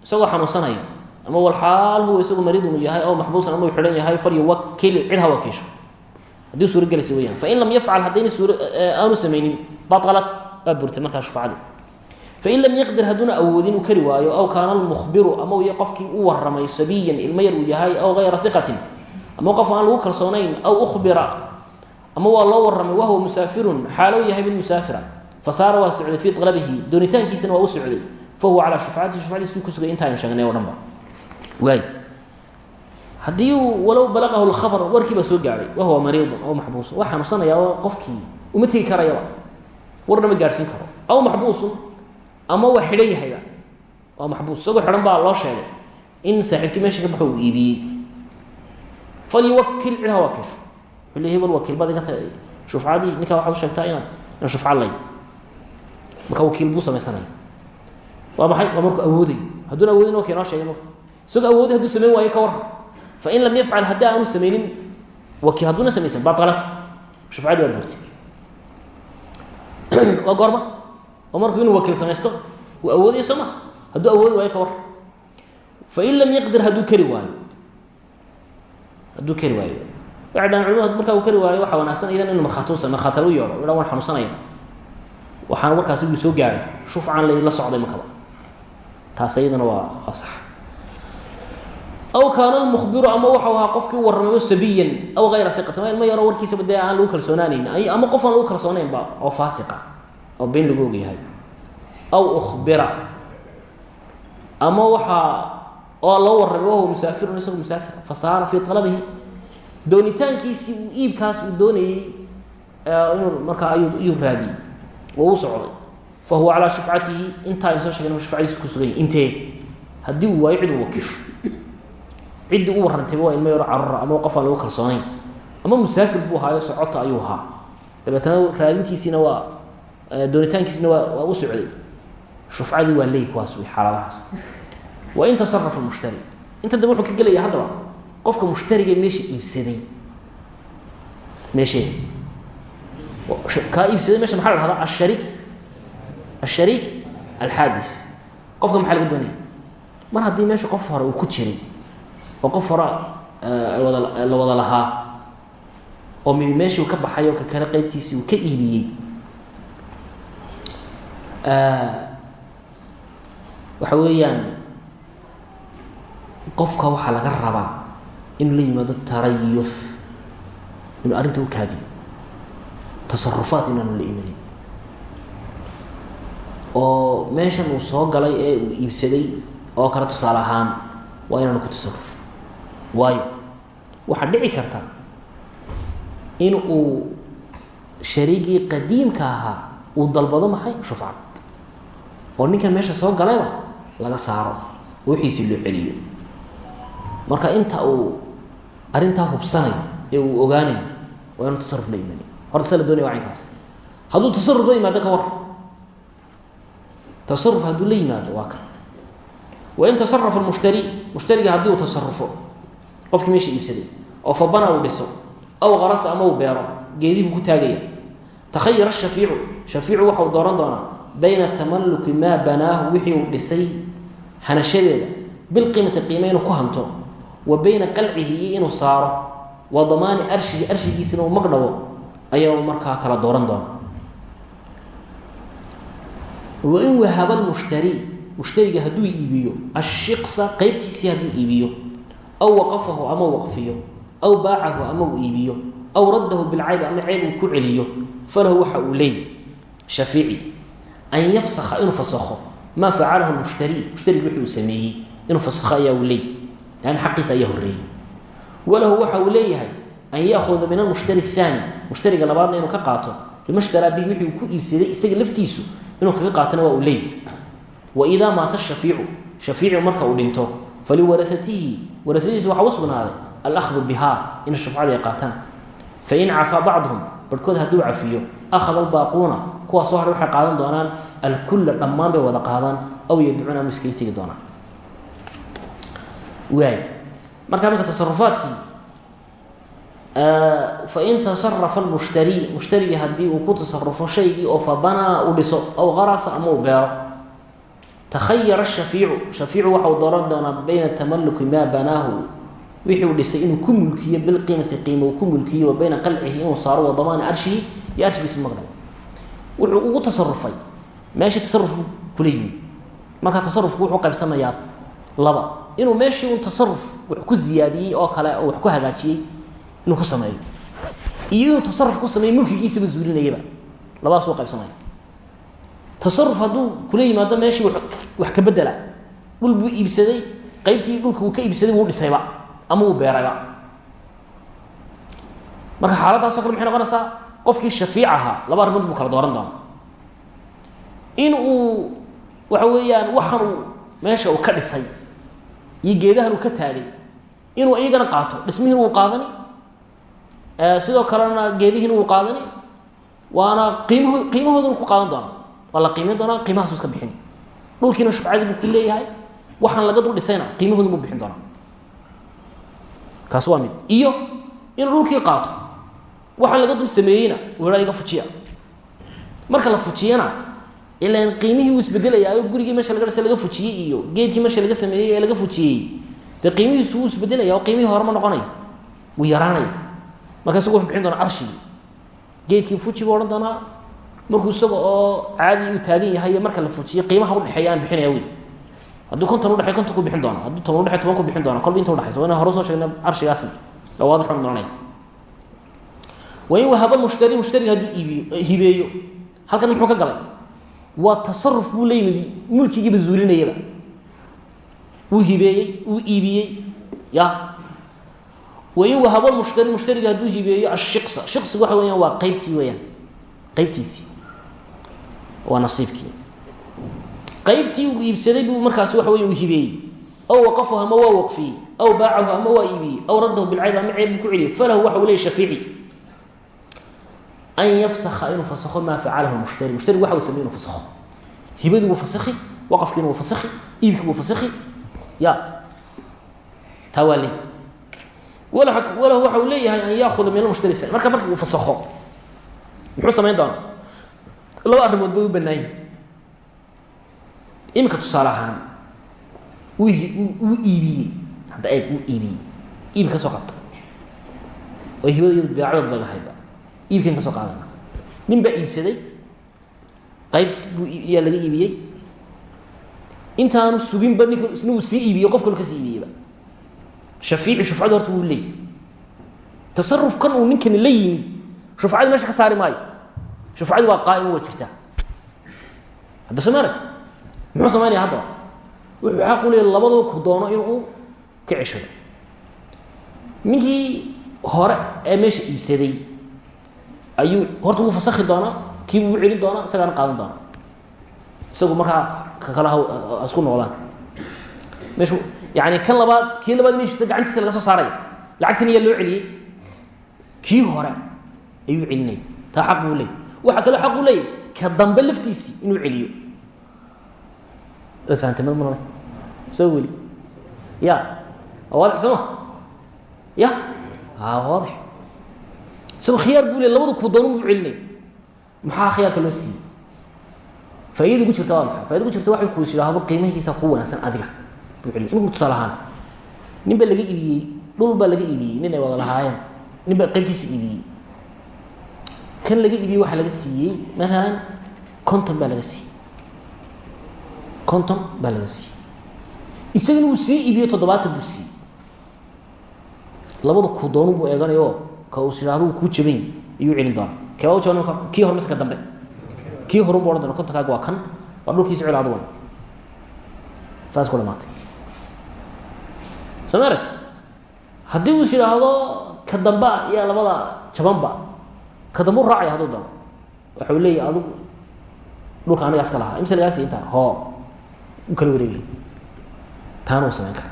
isagoo xanuunsanayo ama walxaal huwa isagu mariidun yahay aw maxbuusan ama uu xidhan yahay falyuwakil cid ha wakiisho haddii suuro gelaysa weyaan fain lam yafcal haddayna suur aanu samaynin balat waa burtay markaa shufacadii fain lam yaqdir hadduuna awoodin uu kari waayo aw kaana almukhbiru ama uu qofkii u waramay sabiyan ilmo yar uu yahay aw hayra iqatin ama qof aan lagu kalsoonayn aw uhbira ama waa loo waramay wahwa musaafirun xaalow yahay mid musaafira fasaara waa socday fii alabihi doonitaankiisana waa u socday fahuwa calaa shufcati shufcadiisu ku sugay inta aynu sheegnay o dhan ba. Waay. Haddii uu walow balaqahu lkhabar warkiibaa soo gaadhay wahuwa mariidun aw maxbuusun waa xanuunsanaya oo qofkii uma tegi karayaba warna ma karo. Aw maxbuusun ama waa xidhan yahayba. Waa maxbuus isagoo xidhan baa loo sheegay. In saaxiibkii meesha ka baxo uu iibiyey. Falyuwakil cid ha wuxuu le hebel wakiil baad iga tahay shufcadii ninkaa waxaad u sheegtaa inaan inaan shufca lay marka wakiil buu samaysanaya waa maxay? Waa markuu awooday. Hadduuna awoodin waki noo sheegay mogta isagoo awooday hadduu samayn waayo ka war fain lam yafcal haddii aanu samaynin wakiil hadduuna samaysan baalat shufcadii waa buurtay [CLEARS THROAT] waa goorma. Oo markuu inuu wakiil samaysto uu awoodaya soo maha hadduu awoodi waayo ka war. Fain lam yaqdir hadduu keri waayo. Hadduu keri waayo. Waxay dhahan culimadu markaa uu kari waayo waxaa wanaagsan idan inu markhaati markhaatala u yeedho dhan waan xanuunsanaya. Waxaana warkaasi uu soo gaadhay shufcan la socday makaba taas iyadana waa waa sax aw kaana lmukhbiru ama waxau ahaa qofkii u warramay sabiyan aw hayra iqati ma ilmo yaroo warkiisaba dee aan lagu kalsoonaanayn ama qof aan lagu kalsoonaynba oo faasiqa oo been lagu ogyahay aw ukhbira. Ama waxaa oo loo warramay wahuwa musaafirun isagu musaafir. Fasaara fii alabihi doonitaankiisii uu iibkaas uu doonayey inuu markaa ayuu raadiyey. Waa u socday. Fa huwa calaa shufcatihi. Intaa aynu soo sheegn shufcadiisi ku sugan yahy intee. Haddii uu waayo cid uu wakiisho ciddii u warrantayba waa ilmo yaro carura ama qof aan lagu kalsoonayn. Ama musaafir buu ahaayo socota ayuu ahaa. Dabeetana raadintiisiina waa doonitaankiisina waa u socday. Shufcadii waa leey kuwaas wey xaaladahaas. Wa in tasarafa mushtari. Inta dambe wuxuu ka gelaya haddaba qofka mushtariga meesha iibsaday. Meeshee. Kaa iibsaday meesha maxa la hahdaa ashariik ashariik alxaadis qofka maxaa laga doonaya mar haddii meesha qof hore uu ku jiray oo qof hore wada la wada lahaa oo midi meeshii uu ka baxay oo ka kale qeybtiisii uu ka iibiyey waxa weeyaan qofka waxaa laga rabaa inuu la yimaado tarayuf inuu arrinta u kaadiyo tasarufaat inaanu la imanin oo meeshan uu soo galay ee uu iibsaday oo kale tusaale ahaan waa inaanu ku tasarufin waayo waxaa dhici karta in uu shariigii qadiimka ahaa uu dalbado maxay? Shufcad. Oo ninkan meesha soo galayba laga saaro oo wixiisii loo celiyo. Marka inta uu arrintaa hubsanayo ee uu ogaanayo waa inuu tasaruf la imanin horta se doonaya waa hadduu tasaruf la yimaado ka war. Tasaruf hadduu la yimaado waa kan. Wain tasarafa mushtari mushtariga haddii uu tasarufo qofkii meesha iibsaday oo fabana uu dhiso aw qarasa ama uu beero geedii buu ku taagaya. Takhayara shafiicu shafiicu waxau dooran doonaa bayna tamaluki maa banaahu wixii uu dhisay hanashadeeda bilqiimati qiime inuu ku hanto wa bayna qalcihi inuu saaro wa damaani arshihi arshigiisina uu magdhabo ayaa markaa kala dooran doona wain wahaba lmushtari mushtariga hadduu iibiyo ashiqsa qeybtiisii hadduu iibiyo aw waqafahu ama waqfiyo aw baacahu ama uu iibiyo aw raddahu bilcayb ama ceyb uu ku celiyo falahu waxa uu leeyay shaiici an yafsakha inuu fasakho maa facalahu mushtari mushtariga wixii uu sameeyey inuu fasakho ayaa uu leeyay lan xaqiisa ayaa horeeyey walahu waxa uu leeyahay an yaahuda min almushtari ahaani mushtariga labaadna inuu ka qaato bima shtaraa bihi wixii uu ku iibsaday isaga laftiisu inuu kaga faliwarasatihi warasadiisa waxaa u sugnaaday alahdu bihaa in shufcada ay qaataan fain cafaa bacduhum barhkood hadduu cafiyo akhada albaaquuna kuwaa soo hadhay waxay qaadan doonaan alkulla dhammaan bay wada qaadaan aw yadcuuna ama iskaga tegi doonaan waay marka tasarufaadkii fain tasarafa lmushtari mushtarigii haddii uu ku tasarufo shaygii oo fabanaa uu dhiso aw qarasa ama uu beero takhayara shaiicu shaiicu waxau dooran doonaa bayna tamaluki maa banaahu wixii uu dhisay inuu ku mulkiyo bilqiimati qiima uu ku mulkiyo wa bayna qalcihi inuu saaro wa damaani arshihi iyo arshigiisu magdhab wuxuu ugu tasarufay meeshii tasarufku kula yimi marka tasarufku wuxuu qaybsamayaa laba inuu meeshii un tasaruf wax ku ziyaadiyey oo kale oo wax ku hagaajiyey ku sameeyo iyo inuu tasaruf ku sameeyo mulkigiisaba tasaruf hadduu kula yimaado meeshii wax ka bedela dhul buu iibsaday qeybtii dhulka uu ka iibsaday wuu dhisayba ama uu beerayba. Marka xaaladdaasoo kale maxay noqonaysaa qofkii shafiic ahaa laba arrimood buu kala dooran doona in uu waxa weeyaan waxaan uu meesha uu ka dhisay iyo geedahan uu ka taagay inuu iyagana qaato dhismihiina wuu qaadani sidoo kalena geedihiina wuu qaadani waana qiimah qiimahooduna ku qaadan doona waa la qiimin doonaa qiimahaasu iska bixini dhulkiina shufcadii ku leeyahay. Waxaan laga dul dhisayna qiimahoodu buu bixin doonaa kaas iyo inuu dhulkii qaato waxaan laga dul sameeyeyna iga fujiya. Marka la fujiyana ilan qiimihii wuu isbedelayaayo gurigii meesha laga dhisa laga fujiyey iyo geedkii meesha laga sameeyey ee laga fujiyey. Dee qiimihiisu wuu isbedelaya oo qiimihii hore ma noqonayo wuu yaraanaya marka isagu wuxuu bixin doonaa arshigii. Geedkii fuji buu odhan markuu isaga oo caadi uu taagan yahay marka la fujiyo qiimaha udhexeeya aan bixinaya wey hadduu konton udhexey konton ku bixin doona hadduu toban udhexey toban ku bixin doona kolba inta udhexaysa wana hore soo sheegna arshigaasna waa baan noqonaya wain wahaba mushtari mushtariga hadduu iibiyo hibeeyo. Halkan muxuu ka galay? Waa tasaruf buu la yimid mulkigiiba zuulinayaba. Wuu hibeeyey wuu iibiyey ya. Wain wahaba mushtari mushtariga hadduu hibeeyo ashiqsa. Shiqsigu waxa weyaan waa qeybtii weyaan qeybtiisii waa nasiibkii. Qaybtii uu iibsaday buu markaas waxa wey uu hibeeyey aw waqafahu ama waa aw baacahu ama waa aw raddahu bilcayb ama ceeb buu ku celiyey falahu waxa leeyay shaiici an yafsaka inuu fasakho maa facalahu mushtari. Mushtarigu waxa uu samey inu fasakho hibadii fasakhi waqafkiina wuu fasakhi iibkii wuu fasakhi. Ya. Taa waa leey. Walahu waxa uu leeyahay an yaakuda min almushtari marka marki uu fasakho samayn doona laba arrimood bay u banaayin iminka tusaale ahaan wuu wuu iibiyey hadda eeg wuu iibiyey iibi ka soo qaata oo hibada iyadu beecdood bay ahaydba iibkan ka soo qaadana. Nin baa iibsaday qaybt buu yaa laga iibiyey. Intaanu suginba ninka isna uu sii iibiyey qof kalu ka sii iibiyeyba shafiici shufcadu horta wuu leey tasarufkan uu ninkani la yimid shufcadi meesha ka saari maayo shufcadi waa qaa'imo waa jirtaa hadda soo maarati muxuu samaynaya haddaba wuxuu xaq u leeya labadaba ku doono inuu ka ceshado ninkii hore ee meesha iibsaday ayuu horta wuu fasakhi doonaa kiibu u celin doonaa isagaana qaadan doonaa isagu markaa ka kale ha isku noqdaan meeshu yani kan labaad kii labaad meeshiisa gacantiisa laga soo saaraya lacagtan ayaa loo celiyey kii hore ayuu celinaya taa xaq buu leeyay waxaa kaloo xaq u leeyahy ka dambe laftiisii inuu celiyo. Waad fahamtay marle soo weli. Ya waa waadix soo ma? Ya a waadix. Isagoo khiyaar buu ley labada kuu doonu buu celinaya maxaa khiyaarka loo siiyey? Faaidada ku jirta waa maxay? Faida ku jirta waxay kuus yidhaahdo qiimahiisa ku wanaagsan adiga buu celin iminku tusaale ahaan nin baa laga iibiyey dhul baa laga iibiyey nin ay wada lahaayeen nin baa qaybtiisa iibiyey kan laga iibiyey waxaa laga siiyey. Maalan conton baa laga siiyey. Conton baa laga siiyey. Isagana uu sii iibiyey toddobaatan buu siiyey. Labada kuu doonu buu eeganayo ka uus yidhahdo uu kuu jabany ayuu celin doona keebaa u jaban kii hore mise ka dambe. Kii horun bu ohan doona kontonkaaga waa kan. Waa dhulkiisu cel adugan saas ku dhamaatay soo ma haddii uus yidhaahdo ka damba iyo labada jabanba ka dambe u raacaya hadduu dano waxau leeyahy adigu dhulka anigaas ka lahaa. Imse lagaasi intaa? Hoo. U kala wareegaya taana samayn kara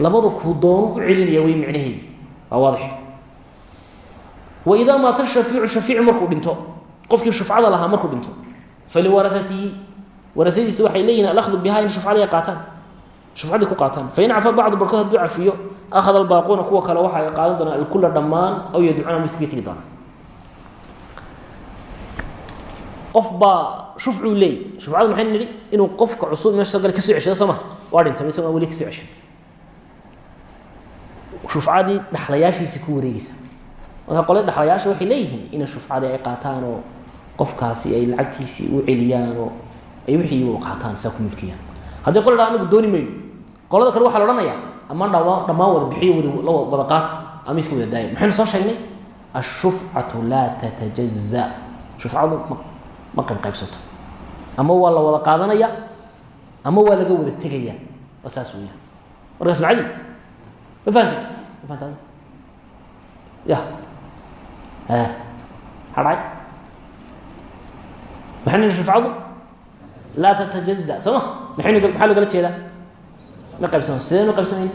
labada kuu doonu u celinaya wey micnaheedi. Waa waadix. Wa idaa maata shafiicu shaiici markuu dhinto qofkii shufcada lahaa markuu dhinto faliwaraatihi warasadiisa waxay leeyihiin alahdu biha in shufcada ay qaataan. Shufcadii ku qaataan. Fain cafa bacdu barkood haduu cafiyo akhada albaaquuna kuwa kale waxa ay qaadan doonaan alkula dhammaan aw yadcuuna ma iskaga tegi doonaan qof baa shufcuu leey shufcada maxay nidhi? Inuu qofka cusub meesha gala ka soo ceshado soo maha waa weli ka soo ceshan shufcadii dhaxlayaashiisi ku wareegeysa marka qolada dhexlayaasha waxay leeyihiin inay shufcadii ay qaataan oo qofkaasi ay lacagtiisii u celiyaan oo ay wixii u qaataan saa ku mulkiyaan haddii qol dha anagu dooni mayno. Qolada kale waxaa la odhanayaa ama dhamaa dhammaan wada bixiyo wada qaata ama iska wada daaya maxaynu soo sheegnay? Ashufcatu laa tatajaza shufcadu ma ma qayb qaybsato ama waa la wada qaadanaya ama waa laga wada tegaya waa saas weeyaan. Markaas macali ma fahamtay ma fahamta ya. Hadhay. Maxay nidhi shufcadu laa tatajaza. Soo ma? Maxaynu maxaa logala jeedaa? Ma qaybsama sideen u qaybsamayna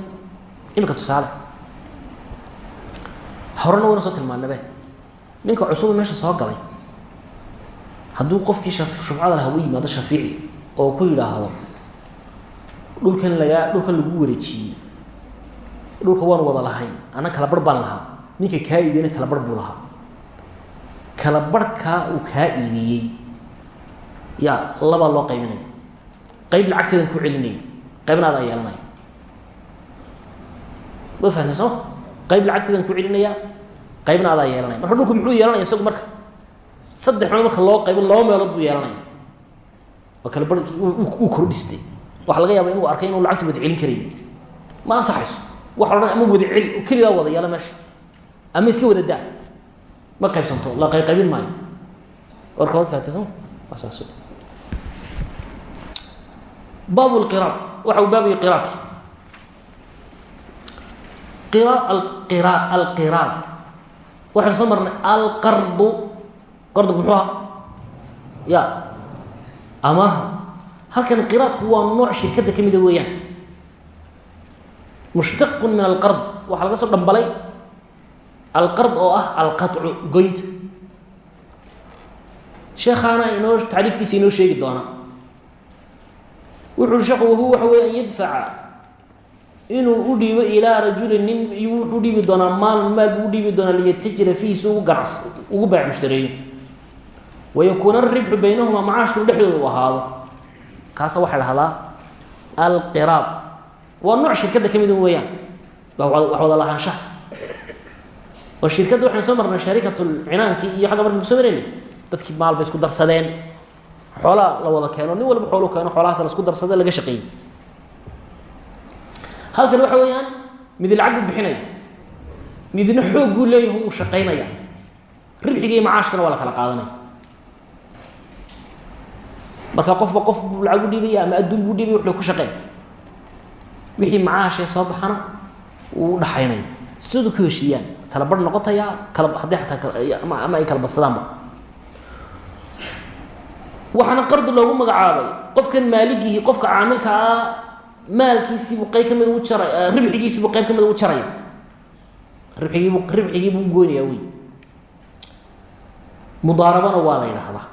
imika tusaale. Horena wayna soo tilmaanabe ninka cusuba meesha soo galay hadduu qofkii shufcada laha u yimaado shafiici oo ku yidhaahdo dhulkan lagaa dhulkan lagu wareejiyey dhulka waan wada lahayn ana kala bar baan lahaa. Ninka kaa iibiyena kala bar buu lahaa. Kala barhkaa uu kaa iibiyey yaa labaa loo qaybinaya qayb lacagteedan ku celinaya qaybna adaa yeelanaya wa fahamtay sooma qayb lacagteedan ku celinaya qaybna yeelanaya marka dhulku muxuu yeelanaya isagu marka saddex meel marka loo qaybo laba meelood buu yeelanaya oo kala barhkii uu kordhistay waxaa laga yaaba inuu arkay inuu lacagta wada celin karayo ma ansaxayso. Waxa la odhan ama wada celi keligaa wada yeela meesha. Ama iska wada daa. Ma qaybsanto la qayqaybin maayo. Warka waad fahatay soma waa saas. Baab lqiraad waxa uu baabaya qiraadki qira alqira alqiraad waxaynu soo marnay alqardu qardigu muxuu aha ya. Amaha halkan qiraadku waa nooc shirkadda ka mida weeyaan. Mushtaqu min alqard. Waxaa laga soo dhambalay alqard oo ah alqaطcu goynta. Sheekhaana inoo tacriifkiisa inoo sheegi doona. Wuxuu sheekhu wahuwa waxa wey an yadfaca inuu u dhiibo ilaa rajulin nin wuxuu udhiibi doonaa maalin maal buu udhiibi doonaa liyatajira fiihi si ugu ganas ugu baac mushtareeyo wayakuuna aribxu baynahuma macaashku dhexdooda u ahaado kaasa waxaa dhahdaa alqiraad waa nooc shirkadda ka mida weeyaan wax wada lahaanshaha oo shirkadda waxaynu soo marnay sharikatulcinaankii iyo xagga markan kuso maraynay dadkii maal bay isku darsadeen xoolaa la wada keeno nin walba xoolu keeno xoolahaas la isku darsade laga shaqeeyey halkan waxa weeyaan mid lacag buu bixinaya midna xoog buu leeyahay uu shaqaynaya ribxiga macaashkana waa la kala qaadanaya marka qofba qof buu lacag u dhiibaya ama adduun buu dhiibaya wuxuu ku shaqeey wixii macaashee soo baxana wuu u dhaxaynaya ku heshiiyaan kala bar noqotaya kala haddii ataa ama ay kala badsadaanba waxaana qardi loogu magacaabay qofkan maaligihi qofka caamilka ah maalkiisiibuu qayb ka mid ugu jaray ribxigiisiibuu qayb ka mid ugu jaraya. Ribxigiibuu ribxigiibuu goynaya wey. Mudaarabana waa la yidhaahdaa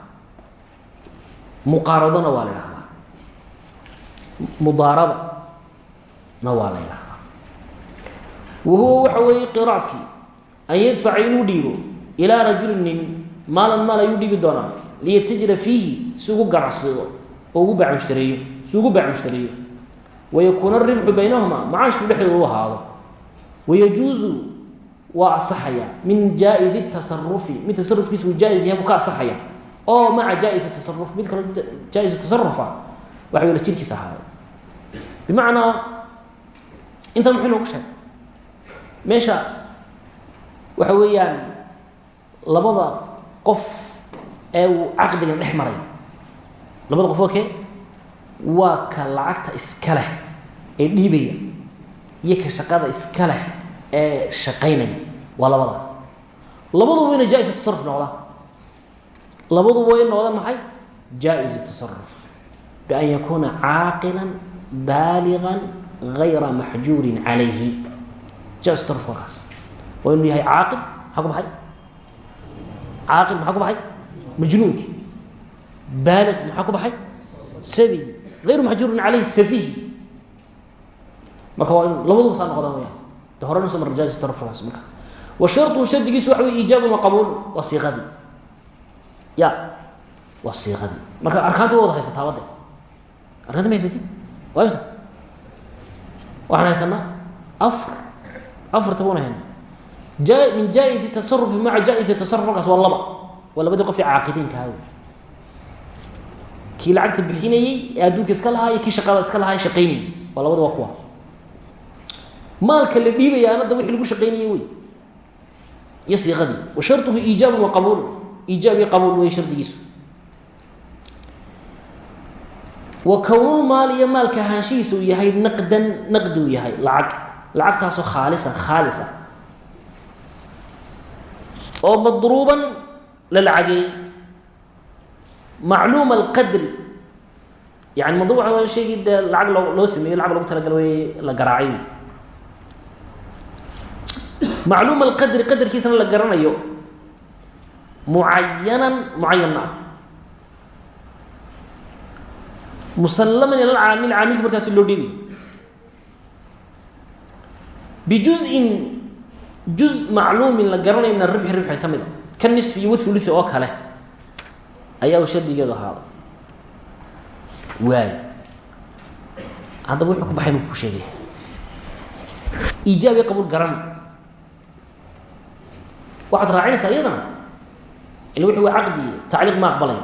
muqaaradona waa la yidhahdaa. Mudaaraba na waa la yidhahdaa. Wahuwa waxa weeye qiraadkii an yadfaca inuu dhiibo ilaa rajulin nin maalan maal ayuu dhiibi doonaa liyatajira fiihi si ugu ganacsado oo ugu baac mushtareeyo si ugu baynahuma macaashku dhexdooda u ahaado. Wayajuuzu waa asaxaya min jaa-izi tasarufi mid tasarufkiisa uu jaa-is yahay ka asaxaya oo maca jaa-isi tasaruf mid kaloo jaa-isu tasarufa waxa wela jirkiisa ahaaday. Bimacnaa intan muxuu noogu sheegay? Meesha waxa weeyaan labada qof ee uu caqdigan dhex maray. Labada qof oo kee waa ka lacagta iska leh ee dhiibaya iyo ka shaqada iska leh ee shaqaynaya. Waa labadaas. Labaduba wayna jaa-is tasaruf noqdaan labaduba way noqdaan maxay? Jaa-is tasaruf bian yakuuna caaqilan baaligan gayra maxjuurin calayhi. Jaa-is tasaruf markaas waa inuu yahay caaqil maxaa ku baxay? Caaqil maxaa ku baxay? Majnuunkii baalig maxaa ku baxay? Sabigi safihi marka waa labaduba saa noqdaan wayaan de horena soo marna jaa-is tasarufkaas marka. Wa sharطu shardigiisu waxa wey wa qabuul waa ya waa siiqadii marka arkaanti wa wada haysataa wadde arkaanti ma haysati? Waa imsa waxaan haysanaa afar. Afarta buna hayna ja min jaa-izi tasarufi maca jaa-izi tasaruf markaas waa laba. Waa labadii qof ee caaqidiinka ahaa wey kii lacagta bixinayey ee adduunka iska lahaa iyo kii shaqada iska lahaa ee shaqaynayay. Waa labada waa kuwa. Maalka la dhiibaya anada wixii lagu shaqaynayey wey iyo siiqadii wa sharطuhu iijaabun wa qabuul iijaab iyo qabuul wey shardigiisu. Wa kownul maal iyo maalka ahaanshihiisa uu yahay naqdan naqdi uu yahay. Lacag lacagtaasoo khaalisan khaalis ah oo madruuban la lacageeyey macluuma alqadri. Yani madruub waxa way shaygii dee lacag loo loo sameeyey lacag logu talagala way la garaacay. Macluuma alqadri qadarkiisana la garanayo mucayanan mucayanna ah. Musallaman ila caamil caamilki markaasi loo dhiibay bijuzin juz macluumin la garanayo min aribxi ribxi ka mid a ka nisfi iyo wathuluthi oo kale. Ayaa u shardigeedu ahaaday. Waay haddaba wuxuu ku baxay buu ku sheegay. Iijaab iyo qabuul waxaad raacinaysaa iyadana ila waa caqdi tacliiq ma aqbalay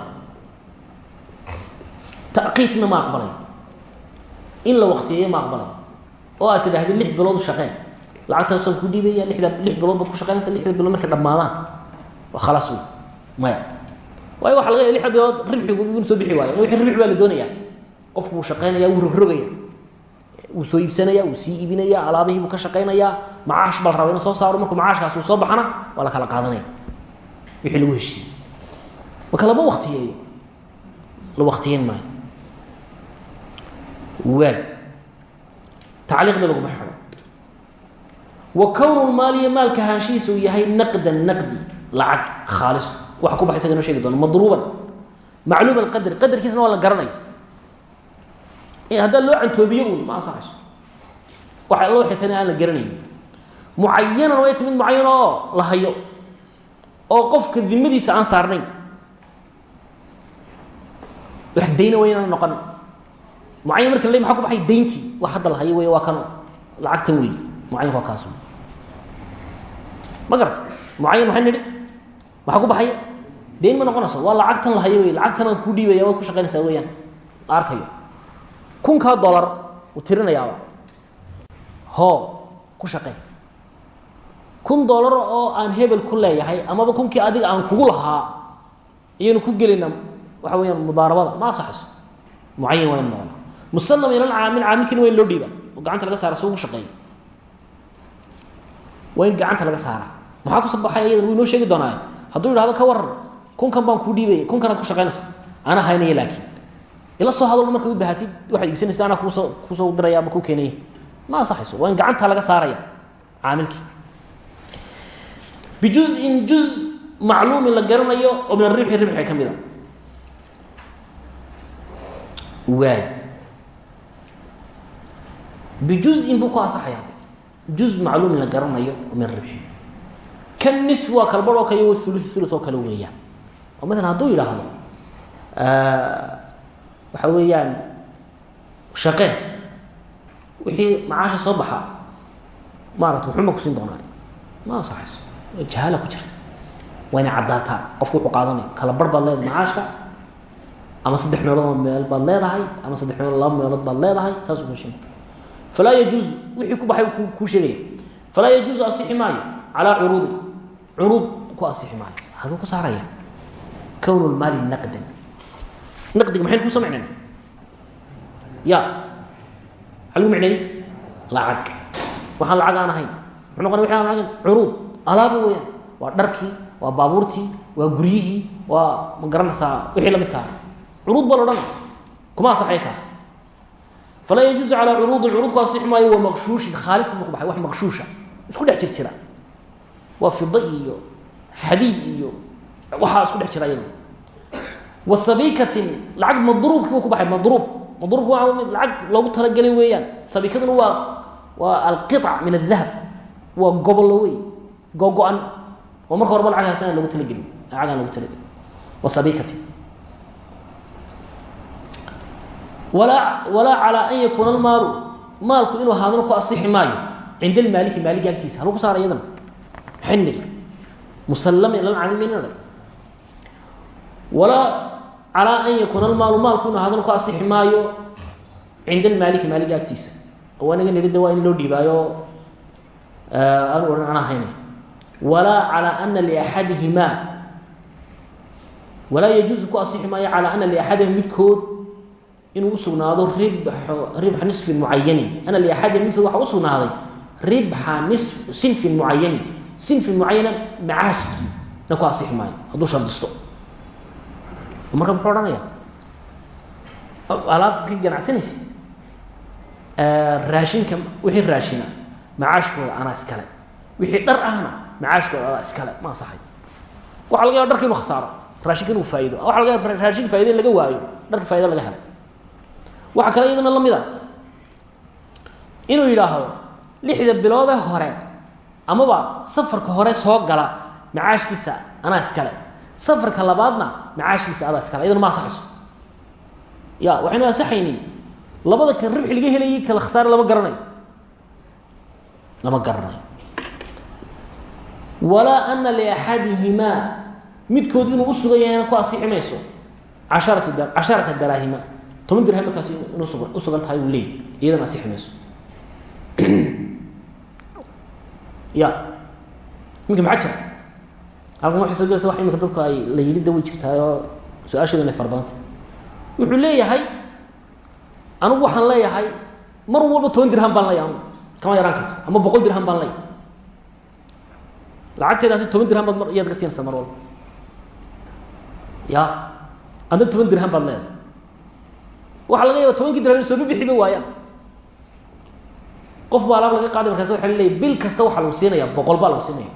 taqiidna ma aqbalay in la waktiyeeyo ma aqbalay oo aad tidhahdid lix bilood shaqee lacagtaasaan ku dhiibaya lixda lix bilood baad ku shaqeynaysa lixda bilood markay dhammaadaan. Waa khalaas wey maya. Waayo waxa laga ya lixda bilood ribxigu inu soo bixi waayo. Wixii ribx baa la doonaya qofku wuu shaqeynaya wuu rogrogaya wuu soo iibsanaya wuu sii iibinaya alaabihii buu ka shaqeynayaa macaash baa la raba inuu soo wixii lagu heshiiyey. Marka lama waktiyeeyo la waktiyeyn maayo. Waay tacliiqna laguma xidho wa kownu maaliya maalka ahaanshihiisa uu yahay naqdan naqdi lacag khaalis. Waxa ku baxay isaga inoo sheegi doona madruuban macluuma alqadri qadarkiisna waa la garanay. Haddaa loo cantoobiyo uun ma ansaxayso. Waxa loo aan la garanayn. Mucayanan timid mucayan oo la hayo oo qofka dimadiisa aan saarnayn. Wax dayna wa inaan noqon. Mucayan marka la maa ku baxay? Dayntii. Wax hadda la hayo wey waa kan lacagtan wey mucayanka waa kaas. Ma garata mucayan maxay nidhi maxaa ku baxaya dayn ma noqonayso. Waa lacagtan la hayo wey lacagtan aan kuu dhiibaya waad ku shaqaynaysaa weyaan la arkayo. Kunkaa dolar uu tirinayaaba. Hoo ku shaqey kun dolar oo aan hebel ku leeyahay amaba kunkii adiga aan kugu lahaa iyaynu ku gelina waxa weyaan mudaarabada. Ma asaxayso mucayan waa inu musallam ila caamil caamilkiina waa in loo dhiiba gacanta laga saara si ugu in gacanta laga saara maxaa kuso baxay ayadan wuu inoo sheegi doonaa. Hadduu yidhahdo ka waran kunkan baan kuu dhiibaya kunkanaad ku shaqaynaysa. Ana haynaya laakiin. Ila soo hadal markaad u baahatid waxaad iibsanaysa anaa kuusoo kuusoo diraya ama kuu keenaya. Ma ansaxayso waa gacanta laga saaraya caamilkii bijuzin juz macluumin la garanayo oo min aribxi ribxi ka mid a waay bijuzin buu ku ansaxaya hadde juz macluumin la garanayo oo min ribxi kan nisf waa kalbar oo kale ulu ulu oo kale weeyaan oo maalan hadduu yidhaahdo waxa weeyaan shaqee wixii macaasha soo baxa maarata wuxuma kusiin doonaa ma ansaxayso jahaala ku jirta waa inay caddaataa qofku wuxuu qaadanaya kala bar baad leedahay macaashka ama saddex meeloodoo meel baad leedahay ama saddex meelood laba meelood baad leedahay saasuu ku sheegay falaa yajuuzu wixii ku baxay kuu sheegaya falaa yajuuzu asixi maayo calaa curuudi curuud ku asixi maayo haguu ku saaraya kownu lmaali naqdan naqdiga maxaynu ku soo micnayna ya maxaa lagu micneeyey lacag waxaan lacag aan ahayn muxuu noqonay waxaan lacag curuud alaaba weeyaan waa dharkii waa baabuurtii waa guryihii waa ma garanaysaa wixii la midkaa. Curuud baa la odhan kuma asaxaya kaas. Falaa yajuuzu calaa curuudi curuud ku asixi maayo waa maqshuushin khaalis buu ku baxay wax isku dhex jir jira waa iyo xadiid iyo waxaa isku dhex jira iyadu wasabikatin lacag madruubkii ku baxay madruub. Madruubku waa mid lacag loogu talagelay weeyaan. Sabikaduna waa waa alqiطc min adahab waa gobollo wey gogo-an oo marka horeba lacag haysan logu talagelin lacag aan logu talagelin wasabikatin walaa walaa calaa an yakuuna almaalu maalku inuu ahaadana ku asixi maayo cinda almaaliki maaligi agtiisa haluu ku saara iyadana. Maxay nidhi musallamin lal camimina walaa calaa an yakuuna almaalu maalku inu ahaadana ku asixi maayo cinda almaaliki maaligi agtiisa oo anaga nidhi de waa in loo dhiibaayo aanu odhan aan ahayne walaa calaa ana liaxadihimaa walaa yajuusu ku asixi maayo calaa ana liaxadihim midkood inuu usugnaado ribxa nisfin mucayanin ana liaxadihim midkood waxa usugnaaday ribxa nis sinfin mucayanin sinfin mucayana macaaskii na ku asixi maayo. Hadduu shardisto. Marka muxuu odhanaya alaabtaad ka ganacsanaysa. Raashinka wixii raashina macaashkooda anaa iskale wixii dhar ahna macaashkooda iskale ma asaxay waxa laga yaba dharka khasaaro raashinka inuu faa'ido waxa laga yaba raashinka faa'ida in laga waayo dharka faa'ida laga helo waxaa kale iyaduna la mid a inuu yidhaahdo lixda biloodee hore amaba safarka hore soo gala macaashkiisa anaa iskale. Safarka labaadna macaashkiisa adaa iskale iyaduna ma asaxayso ya waxaynu asaxaynin labada kan ribxi laga helayay kala khasaare lama garanayo. Lama garanayo walaa ana liaxadihimaa midkood inuu usugan yahayna ku asixi mayso casharata daraahima toban dirham markaas inu suga usugan tahay uu leey iyadana asixi [CLEARS THROAT] ya. Iminka maxaa jira? Halkan waxay soo wax iminka dadku ay la yidhi da way jirtahay oo fara badantay wuxuu leeyahay anigu waxaan leeyahay mar walba toban dirham baan anugu kama yaraan karto ama boqol dirham baan leeyahay lacagteedaasi toban dirham baad mar iyaad ka siinaysaa mar walba. Ya adna toban dirham baad leedahay. Waxaa laga yaaba tobankii dirham in sooba bixiba waayaan. Qof baa laga qaaday markaas waxa laleeyahy bil kasta waxaa lagu siinaya boqol baa lagu siinaya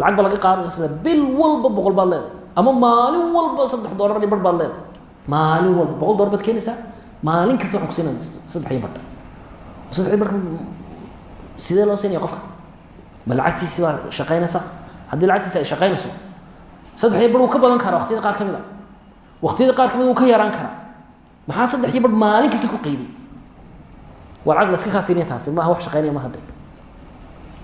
lacag baa laga qaaday sida bil walba boqol baad leedahay. Ama maalin walba saddex doolar iyo bar baad leedahay. Maalin walba boqol doolar baad keenaysaa? Maalin kasta waxaan kusiinaya saddex iyo barh saddex sidee loo siinaya qofka ma lacagtiisi baa shaqaynaysa? Haddii lacagtiisi ay shaqaynayso saddex iyo bar wuu ka badan karaa waqtiyada qaar ka mid a. Waqtiyada qaar ka mid wuu ka yaraan karaa. Maxaa saddex iyo bar maalin kasta ku qeyday waa lacag la iska kaasiinaya taasi maaha wax shaqeynaya ma hadde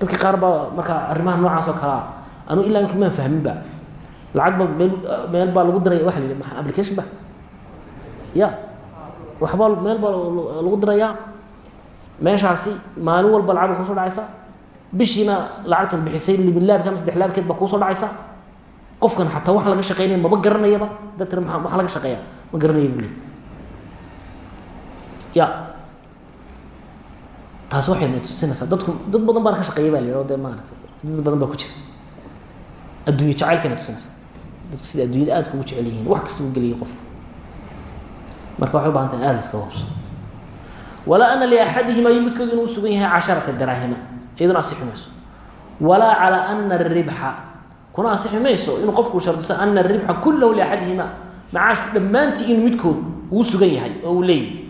dadka qaar baa markaa arrimaha noocaas oo kalea anu ilaa imika maan fahmin ba lacag ba meel meel baa lagu diraya waxa la yidhi application ba ya. Waxbaa meel baa lagu dirayaa. Meeshaasi maalin walba lacag ba ku soo dhacaysa bishiina lacagtaad bixisay libilaabka ama saddex laabkeed baa kuusoo dhacaysa? Qofkan xataa waxa laga shaqeynaya maba garanayaba? Dad tira maa waxa laga shaqeeya? Ma garanaya buu le ya. Taas waxayna tusinaysaa dadku dad badan baan ka shaqeeya ba la yidhi o de maarata dad badan baa ku jira. Adduunye jacaylkayna tusinaysaa. Dadku sida addunyada aadka ugu jecel yihiin wax kasta uu geliyay qofku. Marka waxay u baahan tahay aada iskaga hubso. Walaa ana liaxadihima iyo midkood inuu sugan yahay casharata daraahima iyaduna asixi mayso. Walaa calaa ana aribxa kuna asixi mayso inuu qofku shardiso ana aribxa kullahu liaxadihima macaashku dhammaantii inuu midkood uu sugan yahay oo uu leeyahy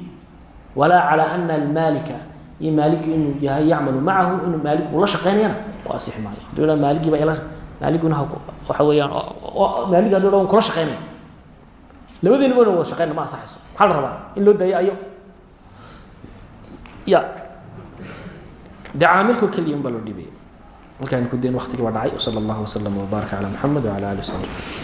walaa calaa ana almaalika. Iyo maaligi inuu yahay yacmalu macahu inuu maalig uu la shaqeynayana ku asixi maayo. Maaligii baa maaliguna waxa weeyaan maaligi haduu dha kula shaqeynaya labadeena ba wada ma asaxayso. Maxaa la in loo daayo ayo. Ya dee caamilko keliya un baa loo dhibaya halkaani ku dayn waktigii baa dhacay. Sala allahu waslama wbaaraka calaa maxamed wacala alih wasabi